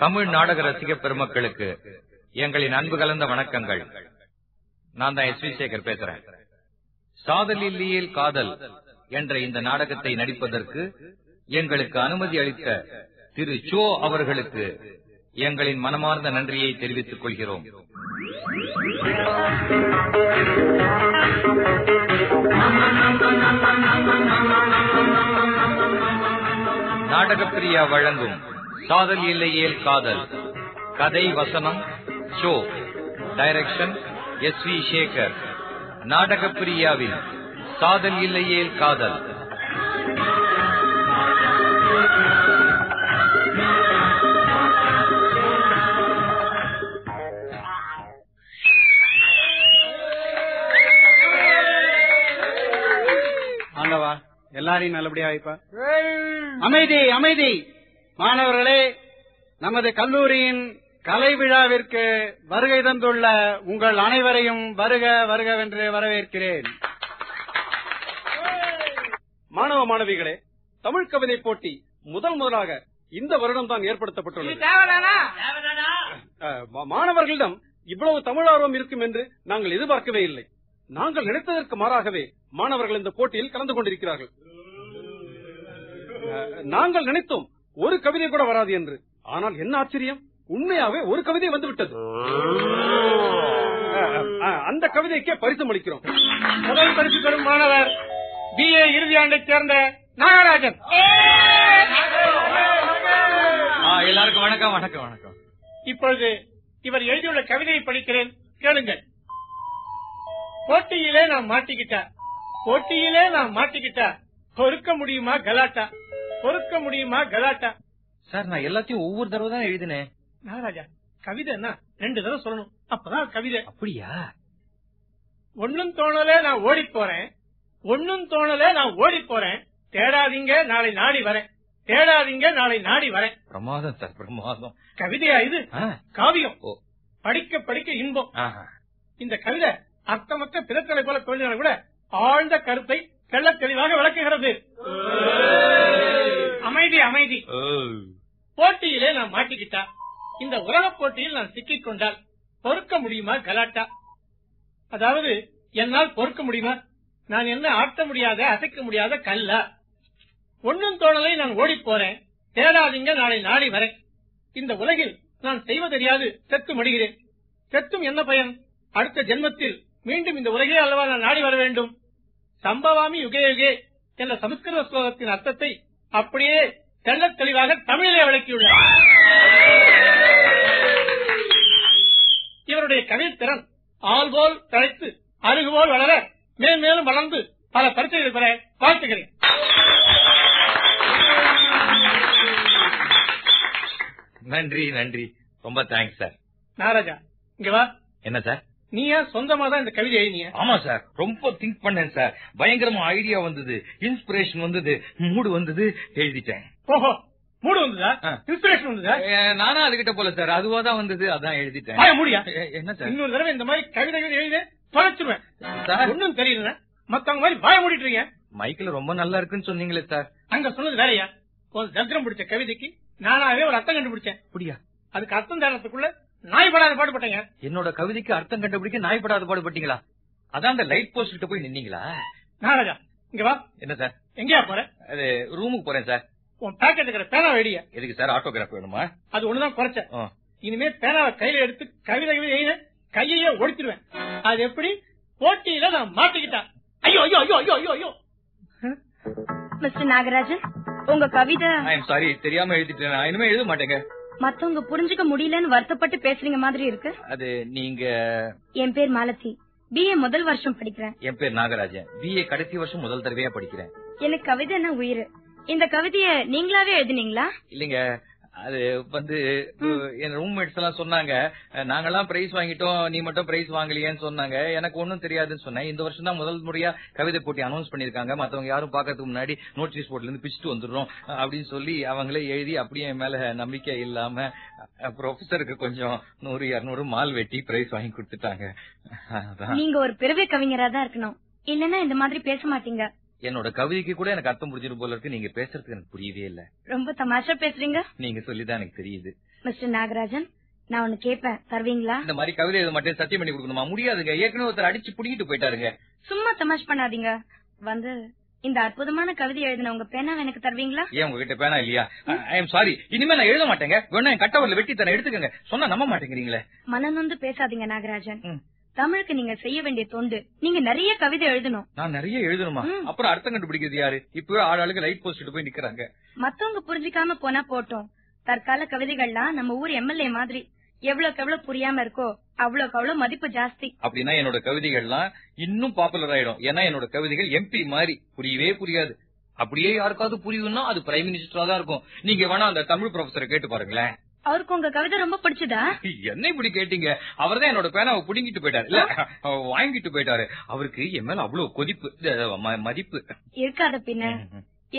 தமிழ் நாடக ரசிக பெருமக்களுக்கு எங்களின் அன்பு கலந்த வணக்கங்கள். நான் தான் எஸ் வி சேகர் பேசுறேன். சாதல் இல்லியில் காதல் என்ற இந்த நாடகத்தை நடிப்பதற்கு எங்களுக்கு அனுமதி அளித்த திரு சோ அவர்களுக்கு எங்களின் மனமார்ந்த நன்றியை தெரிவித்துக் கொள்கிறோம். நாடகப்பிரியா வழங்கும் காதல் இல்லையேல் காதல். கதை வசனம் show. Direction S V Shekhar நாடக பிரியாவின் காதல் இல்லையேல் காதல். ஆண்டவா எல்லாரையும் நல்லபடியா வைப்பா அமைதி அமைதி. மாணவர்களே நமது கல்லூரியின் கலை விழாவிற்கு வருகை தந்துள்ள உங்கள் அனைவரையும் வருக வருகவென்று வரவேற்கிறேன். மாணவ மாணவிகளே தமிழ் கவிதை போட்டி முதல் முதலாக இந்த வருடம் தான் ஏற்படுத்தப்பட்டுள்ளது மாணவர்களிடம் இவ்வளவு தமிழ் ஆர்வம் இருக்கும் என்று நாங்கள் எதிர்பார்க்கவே இல்லை. நாங்கள் நினைத்ததற்கு மாறாகவே மாணவர்கள் இந்த போட்டியில் கலந்து கொண்டிருக்கிறார்கள். நாங்கள் நினைத்தோம் ஒரு கவிதை கூட வராது என்று. ஆனால் என்ன ஆச்சரியம்? உண்மையாவே ஒரு கவிதை வந்துவிட்டது அந்த கவிதைக்கே பரிசு அளிக்கிறோம். முதல் பரிசு பெறும் மாணவர் பிஏ இறுதி ஆண்டைச் சேர்ந்த நாகராஜன். எல்லாருக்கும் வணக்கம் வணக்கம் வணக்கம். இப்பொழுது இவர் எழுதியுள்ள கவிதையை படிக்கிறேன். கேளுங்கள். போட்டியிலே நான் மாட்டிக்கிட்டா? போட்டியிலே நான் மாட்டிக்கிட்டா? பொறுக்க முடியுமா கலாட்டா? பொறுக்க முடியுமா கலாட்டா? சார் நான் எல்லாத்தையும் ஒவ்வொரு தடவை தான் எழுதினேன் நாகராஜா கவிதைன்னா ரெண்டு தடவை சொல்லணும். அப்பதான் கவிதை. அப்படியா? ஒன்னும் தோணலே நான் ஓடி போறேன். ஒன்னும் தோணலே நான் ஓடி போறேன். தேடாதீங்க நாளை நாடி வரேன். தேடாதீங்க நாளை நாடி வரேன். பிரமாதம் சார் பிரமாதம். கவிதையா இது? காவியம். படிக்க படிக்க இன்பம். இந்த கவிதை அர்த்தமற்ற பிறத்தலை போல தோன்றினாலும் கூட ஆழ்ந்த கருத்தை தெள்ளத் தெளிவாக விளக்குகிறது. அமைதி அமைதி. போட்டியிலே நான் மாட்டிக்கிட்டா? இந்த உலக போட்டியில் நான் சிக்கிக் கொண்டால் பொறுக்க முடியுமா கலாட்டா? அதாவது என்னால் பொறுக்க முடியுமா? நான் என்ன ஆட்ட முடியாத அசைக்க முடியாத கல்லா? ஒன்னும் தோணலை நான் ஓடிப் போறேன். தேடாதீங்க நாளை நாடி வரேன். இந்த உலகில் நான் செய்வதறியாது செத்து மடிகிறேன் செத்தும் என்ன பயன்? அடுத்த ஜென்மத்தில் மீண்டும் இந்த உலகே அல்லவா நான் நாடி வர வேண்டும்? சம்பவாமி யுகே யுகே என்ற சமஸ்கிருத ஸ்லோகத்தின் அர்த்தத்தை அப்படியே தெள்ளத் தெளிவாக தமிழிலே விளக்கியுள்ளார். இவருடைய கவித்திறன் ஆள்போல் தழைத்து அருகுபோல் வளர மேன்மேலும் வளர்ந்து பல பரிசுகள் பெற வாழ்த்துகிறேன். நன்றி நன்றி. ரொம்ப தேங்க்ஸ் சார் நாராஜா இங்க வா. என்ன சார் நீ ஏன் சொந்தமா தான் இந்த கவிதை எழுதிய ஆமா சார். ரொம்ப திங்க் பண்ணேன் சார். பயங்கரமா ஐடியா வந்தது. இன்ஸ்பிரேஷன் வந்தது. மூடு வந்தது. எழுதிட்டேன். ஓஹோ. மூடு வந்ததா. இன்ஸ்பிரேஷன் வந்ததா? ஏ, நானும் அதுகிட்ட போல சார். அதுவா தான் வந்தது. அதான் எழுதிட்டேன். மூடியா? என்ன சார்? இன்னொரு தடவை இந்த மாதிரி கவிதைகள் எழுதி தொலைச்சிருவேன். சார். ஒன்னும் தெரியல மத்தவங்க மாதிரி வாய மூடிட்டு இருக்கீங்க. மைக்கில் ரொம்ப நல்லா இருக்குன்னு சொன்னீங்களே சார். அங்க சொன்னது வேலையா ஒரு தந்திரம் பிடிச்ச கவிதைக்கு நானாவே ஒரு அர்த்தம் கண்டுபிடிச்சேன். அப்படியா? அதுக்கு அர்த்தம் தேடுறதுக்குள்ள நாய் படாத பாடுபட்டேங்க. என்னோட கவிதைக்கு அர்த்தம் கண்டுபிடிக்க நாய்படாத பாடுபட்டீங்களா? அதான் அந்த லைட் போஸ்ட் கிட்ட போய் நின்னீங்களா? நாராஜா இங்க வா. என்ன சார்? எங்கேயா போற? அது ரூமுக்கு போறேன் சார். உன் பேக்கெட் இருக்கிற பேனா வெடிய. எதுக்கு சார் ஆட்டோகிராஃப் வேணுமா? அது ஒண்ணுதான் குறைச்ச. இனிமே பேனாவை கையில எடுத்து கவிதை கவிதை எழுத கையையே ஒடிச்சிருவேன். அது எப்படி? போட்டியில நான் மாட்டிக்கிட்டேன் ஐயோ ஐயோ ஐயோ ஐயோ ஐயோ. ஐயோ மிஸ்டர் நாகராஜன் உங்க கவிதை ஐ எம் சாரி தெரியாம எழுதிட்டேன். நான் இனிமே எழுத மாட்டேங்க. மத்தவங்க புரிஞ்சுக்க முடியலன்னு வருத்தப்பட்டு பேசுறீங்க மாதிரி இருக்கு. அது நீங்க என் பேர் மாலதி. பிஏ முதல் வருஷம் படிக்கிறேன். என் பேர் நாகராஜன். பிஏ கடைசி வருஷம் முதல் தடவையா படிக்கிறேன். எனக்கு கவிதைன்னா உயிர். இந்த கவிதைய நீங்களாவே எழுதினீங்களா? இல்லைங்க. அது வந்து என் ரூம்மேட்ஸ் எல்லாம் சொன்னாங்க நாங்கெல்லாம் பிரைஸ் வாங்கிட்டோம் நீ மட்டும் பிரைஸ் வாங்கலையேன்னு சொன்னாங்க. எனக்கு ஒண்ணும் தெரியாதுன்னு சொன்னேன். இந்த வருஷம் தான் முதல் முறையா கவிதை போட்டி அனௌன்ஸ் பண்ணிருக்காங்க மத்தவங்க யாரும் பாக்கிறதுக்கு முன்னாடி நோட்டீஸ் போர்ட்ல இருந்து பிச்சுட்டு வந்துடுறோம் அப்படின்னு சொல்லி அவங்களே எழுதி அப்படியே மேல நம்பிக்கை இல்லாம ப்ரொஃபசருக்கு கொஞ்சம் நூறு இருநூறு மால் வெட்டி பிரைஸ் வாங்கி கொடுத்துட்டாங்க. நீங்க ஒரு பிறவி கவிஞரா தான் இருக்கணும். இல்லன்னா இந்த மாதிரி பேச மாட்டீங்க. என்னோட கவிதைக்கு கூட எனக்கு அர்த்தம் புரிஞ்சிடும் போல இருக்கு. நீங்க பேசுறதுக்கு எனக்கு புரியவே இல்ல. ரொம்ப தமாஷா பேசுறீங்க? நீங்க சொல்லிதான் எனக்கு தெரியுது. மிஸ்டர் நாகராஜன் நான் ஒன்னு கேட்பேன் தருவீங்களா? இந்த மாதிரி கவிதை எழுத மாட்டேன் சத்தியம் பண்ணி கொடுக்கணுமா? முடியாதுங்க. ஏற்கனவே ஒருத்தர் அடிச்சு புடிக்கிட்டு போயிட்டாருங்க. சும்மா தமாஷ் பண்ணாதீங்க. வந்து இந்த அற்புதமான கவிதை எழுதின உங்க பேனாவை எனக்கு தருவீங்களா? ஏன் உங்ககிட்ட பேனா இல்லையா? I am sorry. இனிமே நான் எழுத மாட்டேங்க. வேணா என் கட்டவரில் வெட்டி தரேன். எடுத்துக்கங்க. சொன்னா நம்ப மாட்டேங்கிறீங்களே. மனநொந்து பேசாதீங்க நாகராஜன். தமிழுக்கு நீங்க செய்ய வேண்டிய தொண்டு. நீங்க நிறைய கவிதை எழுதணும். நான் நிறைய எழுதணுமா. அப்புறம் அர்த்தம் கண்டுபிடிக்கிறது யாரு? இப்பவே ஆளாளுக்கு லைட் போஸ்ட் போய் நிக்கிறாங்க. மத்தவங்க புரிஞ்சுக்காம போனா போட்டோம். தற்கால கவிதைகள்லாம் நம்ம ஊர் எம்எல்ஏ மாதிரி எவ்வளவுக்கு எவ்வளவு புரியாம இருக்கோ அவ்வளவுக்கு அவ்வளவு மதிப்பு ஜாஸ்தி. அப்படின்னா என்னோட கவிதைகள்லாம் இன்னும் பாப்புலர் ஆயிடும். ஏன்னா என்னோட கவிதைகள் எம்பி மாதிரி புரியவே புரியாது. அப்படியே யாருக்காவது புரியுதுன்னா அது பிரைம் மினிஸ்டரா தான் இருக்கும். நீங்க வேணா அந்த தமிழ் ப்ரொஃபசரை கேட்டு பாருங்களேன். அவருக்கு உங்க கவிதை ரொம்ப பிடிச்சதா? என்ன இப்படி கேட்டீங்க? அவர்தான் என்னோட பேனாவை புடுங்கிட்டு போயிட்டாரு. இல்ல வாங்கிட்டு போயிட்டாரு. அவருக்கு என் மேல அவ்வளவு கொதிப்பு மதிப்பு. இருக்காத பின்ன.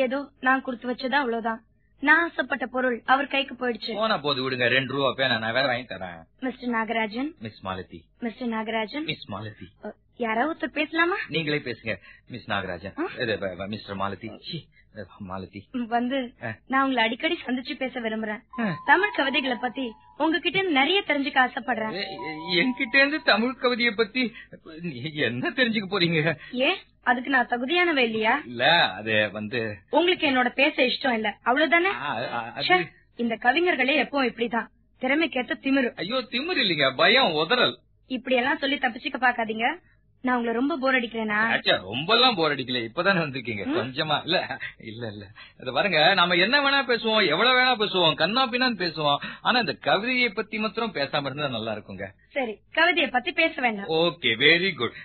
ஏதோ நான் கொடுத்து வச்சதா அவ்வளவுதான். நான் ஆசைப்பட்ட பொருள் அவர் கைக்கு போயிடுச்சு. போனா போது விடுங்க ரெண்டு ரூபா பேனா நான் வேற வாங்கி தரேன். Mister Nagarajan. Miss Malathi. Mister Nagarajan. Miss Malathi. யாராவது பேசலாமா? நீங்களே பேசுங்க மிஸ் நாகராஜன். மிஸ்டர் மாலதி. மாலதி வந்து. நான் உங்களை அடிக்கடி சந்திச்சு பேச விரும்புறேன். தமிழ் கவிதைகளை பத்தி உங்ககிட்ட இருந்து நிறைய தெரிஞ்சுக்க ஆசைப்படுறேன். என்கிட்ட இருந்து தமிழ் கவிதையை பத்தி என்ன தெரிஞ்சுக்க போறீங்க? ஏன் அதுக்கு நான் தகுதியானவ இல்லையா? இல்ல அது வந்து உங்களுக்கு என்னோட பேச இஷ்டம் இல்ல. அவ்வளவுதானே? இந்த கவிஞர்களே எப்பவும் இப்படிதான். திறமைக்கேத்த திமிரு. ஐயோ திமிர் இல்லைங்க பயம் உதறல். இப்படி எல்லாம் சொல்லி தப்பிச்சுக்க பாக்காதீங்க நான் உங்களை ரொம்ப போர் அடிக்கிறேனா? ரொம்ப எல்லாம் போர் அடிக்கல. இப்பதானே வந்திருக்கீங்க. கொஞ்சமா. இல்ல இல்ல இல்ல. அது பாருங்க நாம என்ன வேணா பேசுவோம் எவ்வளவு வேணா பேசுவோம் கண்ணா பின்னான்னு பேசுவோம். ஆனா இந்த கவிதையை பத்தி மாத்திரம் பேசாம இருந்தா நல்லா இருக்குங்க. சரி கவிதையை பத்தி பேச வேண்டாம். ஓகே வெரி குட்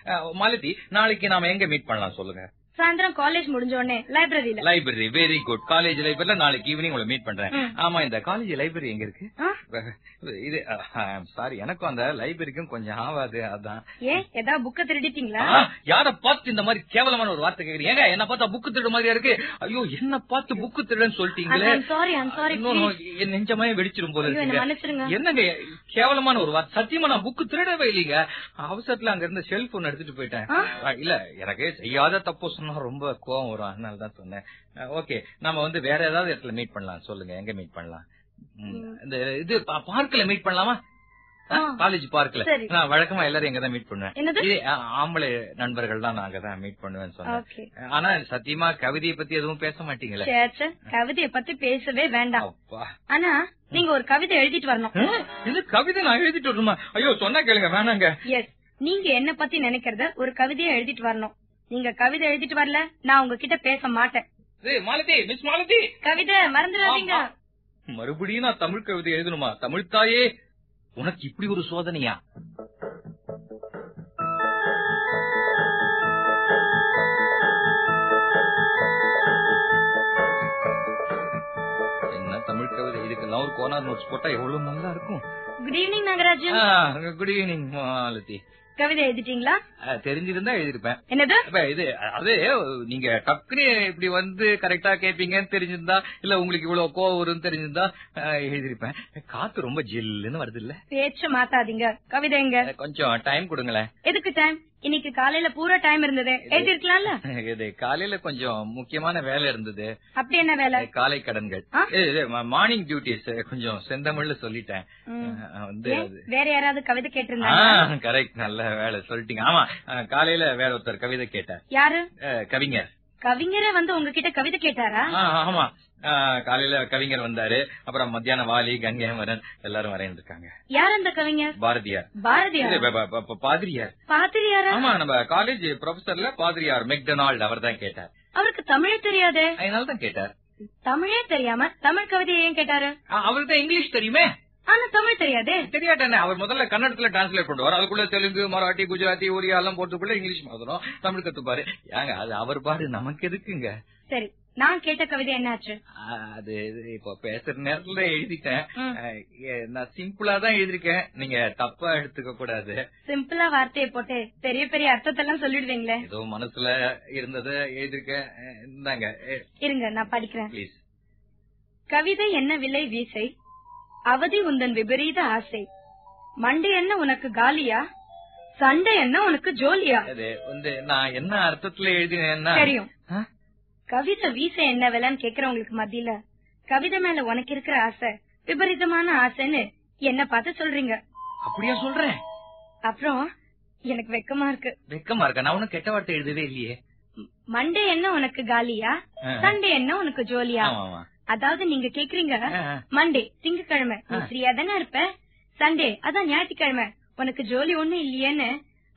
மாலதி நாளைக்கு நாம எங்க மீட் பண்ணலாம் சொல்லுங்க? சாயந்தரம் காலேஜ் முடிஞ்ச உடனே லைப்ரரியில லைப்ரரி வெரி குட் காலேஜ் லைப்ரரியில நாளைக்கு ஈவினிங் உங்களை மீட் பண்றேன். ஆமா இந்த காலேஜ் லைப்ரரி எங்க இருக்கு? இது சாரி எனக்கும் அந்த லைப்ரரிக்கும் கொஞ்சம் ஆகாது அதான். ஏன் ஏதாவது புக்க திருடிட்டீங்களா? யார பார்த்து இந்த மாதிரி கேவலமான ஒரு வார்த்தை கேக்குறீங்க? ஏங்க என்ன பார்த்தா புக்கு திருடு மாதிரியா இருக்கு? ஐயோ என்ன பார்த்து புக்கு திருடுன்னு சொல்லிட்டீங்களே. சாரி சாரி என் நெஞ்சமே வெடிச்சிரும் போல என்னங்க கேவலமான ஒரு வார்த்தை? சத்தியமா நான் புக்கு திருடவே இல்லைங்க. அவசரத்துல அங்க இருந்த செல்போன் எடுத்துட்டு போயிட்டேன். இல்ல எனக்கு செய்யாத தப்பு சொன்னா ரொம்ப கோவம் வரும். அதனால தான் சொன்னேன். ஓகே நாம வந்து வேற ஏதாவது இடத்துல மீட் பண்ணலாம். சொல்லுங்க. எங்க மீட் பண்ணலாம்? இந்த இது பார்க்ல மீட் பண்ணலாமா. காலேஜ் பார்க்ல. நான் வழக்கமா எல்லாரும் எங்க தான் மீட் பண்ணுவேன். இதே ஆம்பளை நண்பர்கள் தான் நான் அங்கதான் மீட் பண்ணுவேன்னு சொன்னேன். ஆனா சத்தியமா கவிதையை பத்தி எதுவும் பேச மாட்டீங்களே? கவிதைய பத்தி பேசவே வேண்டாம். ஆனா நீங்க ஒரு கவிதை எழுதிட்டு வரணும். இது கவிதை நான் எழுதிட்டு வரணுமா? ஐயோ சொன்னா கேளுங்க. வேணாங்க. நீங்க என்ன பத்தி நினைக்கிறத ஒரு கவிதையை எழுதிட்டு வரணும். நீங்க கவிதை எழுதிட்டு வரல நான் உங்ககிட்ட பேச மாட்டேன். மாலதி மிஸ் மாலதி. கவிதை மறந்துடாதீங்க. மறுபடியும் நான் தமிழ் கவிதை எழுதணுமா? தமிழ் தாயே உனக்கு இப்படி ஒரு சோதனையா? என்ன தமிழ் கவிதை? இதுக்கெல்லாம் ஒரு நோட்ஸ் போட்டா எவ்வளவு நல்லா இருக்கும். Good evening Nagarajan good evening Malathi. கவிதை எழுதிட்டீங்களா? தெரிஞ்சிருந்தா எழுதிருப்பேன். என்னது? இது அது நீங்க டக்குனு இப்படி வந்து கரெக்டா கேப்பீங்கன்னு தெரிஞ்சிருந்தா இல்ல உங்களுக்கு இவ்வளவு கோவம் வரும்னு தெரிஞ்சிருந்தா எழுதிருப்பேன். காத்து ரொம்ப ஜில்லுன்னு வருது இல்ல பேச்ச மாத்தாதீங்க. கவிதை எங்க? கொஞ்சம் டைம் கொடுங்களேன். எதுக்கு டைம் இன்னைக்கு காலையில பூரா டைம் இருந்தது. எழுதிருக்கலாம்ல இது காலையில கொஞ்சம் முக்கியமான வேலை இருந்தது. அப்படி என்ன வேலை? காலை கடன்கள்? மார்னிங் டியூட்டிஸ் கொஞ்சம் செந்தமிழ்ல சொல்லிட்டேன். வந்து வேற யாராவது கவிதை கேட்டிருந்தாங்க? கரெக்ட் நல்ல வேலை சொல்லிட்டீங்க. ஆமா காலையில வேற ஒருத்தர் கவிதை கேட்டார். யாரு? கவிஞர். கவிஞரே வந்து உங்ககிட்ட கவிதை கேட்டாரா? ஆமா. காலையில கவிஞர் வந்தாரு. அப்புறம் மத்தியானம் வாலி கங்கைமரன் எல்லாரும் வரைந்து இருக்காங்க யார் அந்த கவிஞர்? பாரதியார். பாரதியார்? பாதிரியார். பாத்திரியாரா ஆமா நம்ம காலேஜ் ப்ரொஃபசர்ல பாதிரியார் மெக்டொனால்ட் அவர் தான் கேட்டார். அவருக்கு தமிழே தெரியாதே. அதனால தான் கேட்டார். தமிழே தெரியாம தமிழ் கவிதையை ஏன் கேட்டாரு? அவருக்கு தான் இங்கிலீஷ் தெரியுமே. ஆனா தமிழ் தெரியாதே. தெரியாட்டே அவர் முதல்ல கன்னடத்துல டிரான்ஸ்லேட் பண்ணுவார். அதுக்குள்ள தெலுங்கு மராட்டி குஜராத்தி ஒரியா எல்லாம் போட்டுக்குள்ள இங்கிலீஷ் மாத்தணும். தமிழ் கத்துப்பாரு. ஏங்க அது அவர் பாரு நமக்கு எதுக்குங்க? சரி. நான் கேட்ட கவிதை என்னாச்சு? அது இப்போ பேசுற நேரத்துல எழுதிட்டேன். நான் சிம்பிளா தான் எழுதிருக்கேன் நீங்க தப்பா எடுத்துக்க கூடாது. சிம்பிளா வார்த்தையை போட்டு பெரிய பெரிய அர்த்தத்தெல்லாம் சொல்லிடுவீங்களே. ஏதோ மனசுல இருந்தத எழுதிருக்கேன் அஹ், இந்தாங்க. இருங்க நான் படிக்கிறேன். ப்ளீஸ் கவிதை என்ன விலை வீசை? அவதி உந்தன் விபரீத ஆசை. மண்டை என்ன உனக்கு காலியா? சண்டை என்ன உனக்கு ஜோலியா? அது வந்து நான் என்ன அர்த்தத்துல எழுதினேன்னா தெரியும்? கவிதை வீச என்ன விலைன்னு கேக்குறவங்களுக்கு மத்தியில கவிதை மேல உனக்கு இருக்கிற ஆசை விபரீதமான ஆசைன்னு என்ன பார்த்து சொல்றீங்க. அப்படியா சொல்றேன்? அப்புறம் எனக்கு வெக்கமா இருக்கு. வெக்கமா இருக்க? நான் ஒன்னும் கெட்ட வார்த்தை எழுதவே இல்லையே. மண்டே என்ன உனக்கு காலியா. சண்டே என்ன உனக்கு ஜோலியா? அதாவது நீங்க கேக்குறீங்க. மண்டே திங்கக்கிழமை நீ. ஃப்ரீயா தானே இருப்ப? சண்டே அதான் ஞாயிற்றுக்கிழமை. உனக்கு ஜோலி ஒண்ணும் இல்லையேன்னு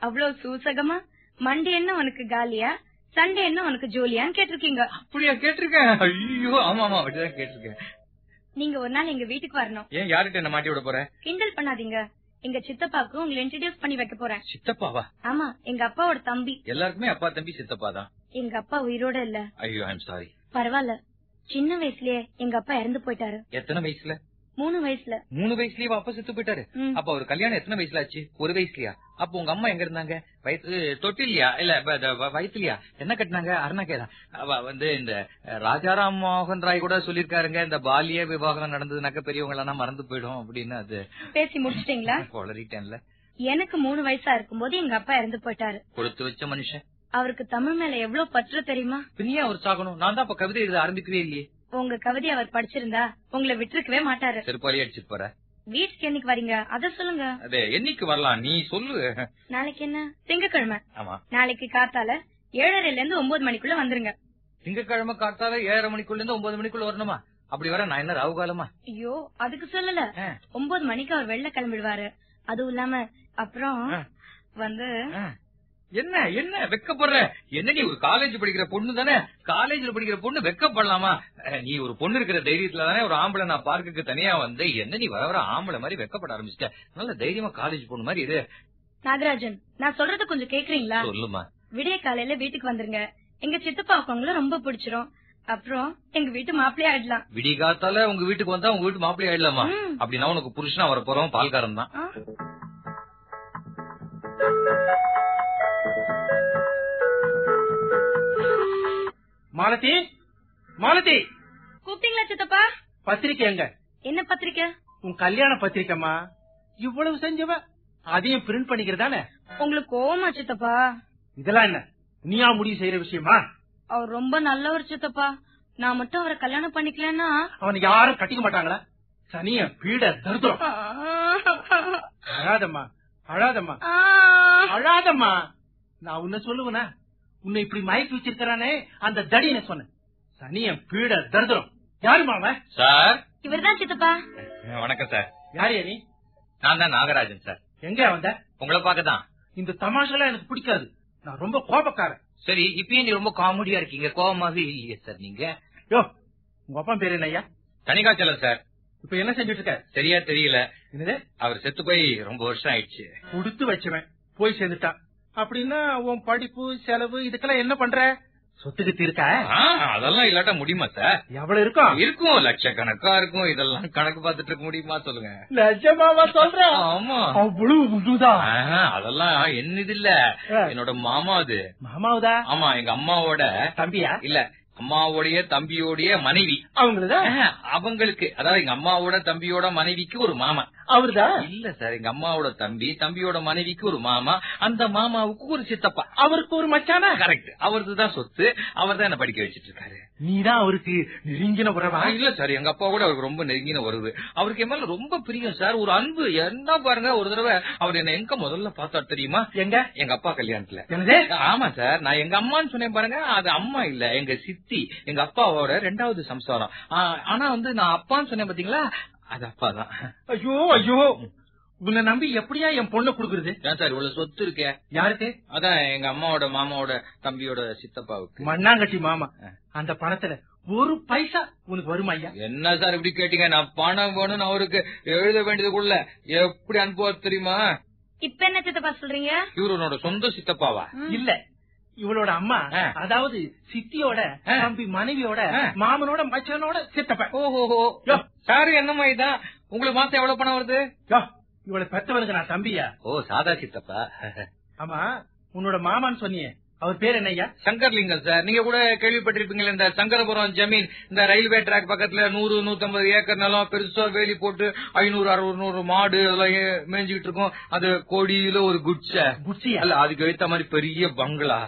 அவ்வளவு சூசகமா? மண்டே என்ன உனக்கு காலியா? சண்டே என்ன உனக்கு ஜோலியான்னு கேட்டிருக்கீங்க? அப்படியா கேட்டிருக்கேன். ஐயோ ஆமா ஆமா அப்படிதான் கேட்டிருக்கேன். நீங்க ஒரு நாள் எங்க வீட்டுக்கு வரணும். ஏன் யார்கிட்ட என்ன மாட்டி விட போற? கிண்டல் பண்ணாதீங்க. எங்க சித்தப்பாக்கு உங்களை இன்ட்ரடியூஸ் பண்ணி வைக்க போறேன். சித்தப்பாவா? ஆமா எங்க அப்பாவோட தம்பி. எல்லாருக்குமே அப்பா தம்பி சித்தப்பா தான். எங்க அப்பா உயிரோட இல்ல. ஐயோ ஐம் சாரி பரவாயில்ல. சின்ன வயசுலயே எங்க அப்பா இறந்து போயிட்டாரு. எத்தனை வயசுல? மூணு வயசுல. மூணு வயசுலயே அப்பா செத்து போயிட்டாரு. அப்ப அவர் கல்யாணம் எத்தனை வயசுல ஆச்சு ஒரு வயசுலயா? அப்ப உங்க அம்மா எங்க இருந்தாங்க? வயசு தொட்டிலையா இல்ல ப- த- வ- வயித்துலயா? என்ன கட்டினாங்க? அருணாக்கேதான் அவ வந்து இந்த ராஜாராம் மோகன் ராய் கூட சொல்லிருக்காருங்க இந்த பாலிய விவாகம் நடந்ததுனாக்க பெரியவங்க எல்லாம் மறந்து போயிடும் அப்படின்னு அது. பேசி முடிச்சிட்டீங்களா? கொளறிட்டேன்ல. எனக்கு மூணு வயசா இருக்கும்போது எங்க அப்பா இறந்து போயிட்டாரு. கொடுத்து வச்ச மனுஷன். அவருக்கு தமிழ் மேல எவ்வளவு பற்று தெரியுமா? பின்னியே அவர் சாகணும். நான் தான் அப்ப கவிதை எழுத ஆரம்பிக்கவே இல்லையே. உங்க கவிதை அவர் படிச்சிருந்தா உங்களை விட்டுருக்கவே மாட்டாரு. செருப்பாளி அடிச்சிட்டு போற? வீட்டுக்கு என்னைக்கு வரீங்க? அத சொல்லுங்க. அது என்னைக்கு வரலாம்? நீ சொல்லு. நாளைக்கு என்ன? திங்கக்கிழமை. ஆமா. நாளைக்கு காத்தால ஏழரைல இருந்து ஒன்பது மணிக்குள்ள வந்துருங்க. திங்கக்கிழமை காத்தால ஏழரை மணிக்குள்ள இருந்து ஒன்பது மணிக்குள்ள வரணுமா? அப்படி வர நான் என்ன ராவு காலமா? ஐயோ அதுக்கு சொல்லல. ஒன்பது மணிக்கு அவர் வெளில கிளம்பிடுவாரு. அதுவும் இல்லாம அப்புறம். வந்து. என்ன என்ன வெக்கப்படுற? என்ன நீ ஒரு காலேஜ் படிக்கிற பொண்ணு தானே? காலேஜ்ல படிக்கிற பொண்ணு வெக்கப்படலாமா? நீ ஒரு பொண்ணு இருக்கிற தைரியத்துல தானே ஒரு ஆம்பளை நான் பார்க்குக்கு தனியா வந்து என்ன நீ வர வர ஆம்பளை மாதிரி வெக்கப்பட ஆரம்பிச்சிட்ட? நல்ல தைரியமா காலேஜ் பொண்ணு மாதிரி இது நாகராஜன் நான் சொல்றத கொஞ்சம் கேக்குறீங்களா? சொல்லுமா விடிய காலையில வீட்டுக்கு வந்துருங்க. எங்க சித்தப்பா உங்களை ரொம்ப பிடிச்சிரும். அப்புறம் எங்க வீட்டு மாப்பிள்ளைய ஆயிடலாம். விடிகாத்தால உங்க வீட்டுக்கு வந்தா உங்க வீட்டு மாப்பிள்ளை ஆயிடலாமா. அப்படின்னா உனக்கு புருஷனா வர போறோம் பால்காரன் தான். மாலதி? மாலதி! கூப்பிட்டீங்களா சித்தப்பா? பத்திரிக்கை எங்க? என்ன பத்திரிக்கை? உன் கல்யாண பத்திரிக்கைமா இவ்வளவு செஞ்சவ? அதையும் பிரிண்ட் பண்ணிக்கிறதானே? உங்களுக்கு கோவமா சித்தப்பா? இதெல்லாம் என்ன? நீயா முடிவு செய்யற விஷயமா? அவர் ரொம்ப நல்லவர் சித்தப்பா. நான் மட்டும் அவரை கல்யாணம் பண்ணிக்கலன்னா அவனை யாரும் கட்டிக்க மாட்டாங்களா? சனிய பீட தருதும். அழாதம்மா அழாதம்மா. அழாதம்மா. நான் உன்னை சொல்லுவனா? உன்னை இப்படி மயக்கி வச்சிருக்கிறானே அந்த தடியனை சொன்னேன். சனிய பீட தருதும் யாருமா அவன் சார். இவர்தான் சித்தப்பா. வணக்கம் சார். யாரையா நீ? நான் தான் நாகராஜன் சார். எங்க வந்த உங்களை பார்க்கதான் இந்த தமாஷெல்லாம் எனக்கு பிடிக்காது. நான் ரொம்ப கோபக்காரன். சரி இப்பயே நீ ரொம்ப காமெடியா இருக்கீங்க. கோவமாவே இல்லையே சார் நீங்க. யோ உங்க அப்பா பேரு என்ன ஐயா? தனிகாச்சலம் சார். இப்ப என்ன செஞ்சுட்டு இருக்க சரியா தெரியல. என்னது? அவர் செத்து போய் ரொம்ப வருஷம் ஆயிடுச்சு. கொடுத்து வச்சவன். போய் சேர்ந்துட்டான். அப்படின்னா உன் படிப்பு செலவு இதுக்கெல்லாம் என்ன பண்ற? சொத்துக்கு தீர்க்க ஆ, அதெல்லாம் இல்லாட்ட முடியுமா சார் எவ்வளவு இருக்கும் இருக்கும் லட்சக்கணக்கா இருக்கும். இதெல்லாம் கணக்கு பார்த்துட்டு இருக்க முடியுமா சொல்லுங்க. நிஜமாவா சொல்ற? ஆமா. அவ்வளவு ஆ, அதெல்லாம் என்னது இல்ல. என்னோட மாமா அது. மாமாவுதா? ஆமா எங்க அம்மாவோட. தம்பியா? இல்ல அம்மாவுடைய தம்பியோடைய மனைவி. அவங்களுதா? ஆ, அவங்களுக்கு அதாவது எங்க அம்மாவோட தம்பியோட மனைவிக்கு ஒரு மாமா. அவருதா? இல்ல சார் எங்க அம்மாவோட தம்பி தம்பியோட மனைவிக்கு ஒரு மாமா அந்த மாமாவுக்கு ஒரு சித்தப்பா. அவருக்கு ஒரு மச்சானா? கரெக்ட் அவரது தான் சொத்து அவர் தான் என்ன படிக்க வச்சிட்டு இருக்காரு நீதான் அவருக்கு நெருங்கின உறவா? இல்ல சார் எங்க அப்பா கூட அவருக்கு ரொம்ப நெருங்கின வருது அவருக்கு என் மேல ரொம்ப பிரியம் சார் ஒரு அன்பு. என்ன பாருங்க ஒரு தடவை அவர் என்ன எங்க முதல்ல பார்த்தா தெரியுமா? எங்க? எங்க அப்பா கல்யாணத்துல. ஆமா சார் நான் எங்க அம்மான்னு சொன்னேன் பாருங்க அது அம்மா இல்ல எங்க சித்தி எங்க அப்பாவோட ரெண்டாவது சம்சாரம். ஆனா வந்து நான் அப்பான்னு சொன்னேன் பாத்தீங்களா? அது அப்பா தான். ஐயோ ஐயோ. உன்னை நம்பி எப்படியா என் பொண்ணை குடுக்குறது? ஏன் சார் இவ்வளவு சொத்து இருக்கே? யாருக்கு? அதான் எங்க அம்மாவோட மாமாவோட தம்பியோட சித்தப்பாவுக்கு. மண்ணாங்கட்டி மாமா. அந்த பணத்துல ஒரு பைசா உனக்கு வருமா ஐயா? என்ன சார் இப்படி கேட்டீங்க? நான் பணம் வேணும்னு அவருக்கு எழுத வேண்டியதுக்குள்ள எப்படி அனுப்புவார் தெரியுமா? இப்ப என்ன சித்தப்பா சொல்றீங்க? இவரு உன்னோட சொந்த சித்தப்பாவா? இல்ல. இவளோட அம்மா. அதாவது சித்தியோட. தம்பி மனைவியோட. மாமனோட மச்சானோட சித்தப்பன் ஓஹோ. சாரு என்னம்மா இதான் உங்களுக்கு மாசம் எவ்வளவு பணம் வருது இவளை பெத்தவனுக்கு நான் தம்பியா ஓ சாதா சித்தப்பா ஆமா உன்னோட மாமான்னு சொன்னியே அவர் பேர் என்னய்யா? சங்கர்லிங்கம் சார். நீங்க கூட கேள்விப்பட்டிருப்பீங்களா இந்த சங்கரபுரம் ஜமீன் இந்த ரயில்வே ட்ராக் பக்கத்துல நூறு நூத்தம்பது ஏக்கர் நிலம் பெருசா வேலி போட்டு ஐநூறு அறுநூறு நூறு மாடு அதெல்லாம் மேய்ஞ்சிட்டு இருக்கும். அது கோடியில ஒரு குட்ச. குச்சியா அல்ல அதுக்கு எழுத்த மாதிரி பெரிய பங்களா?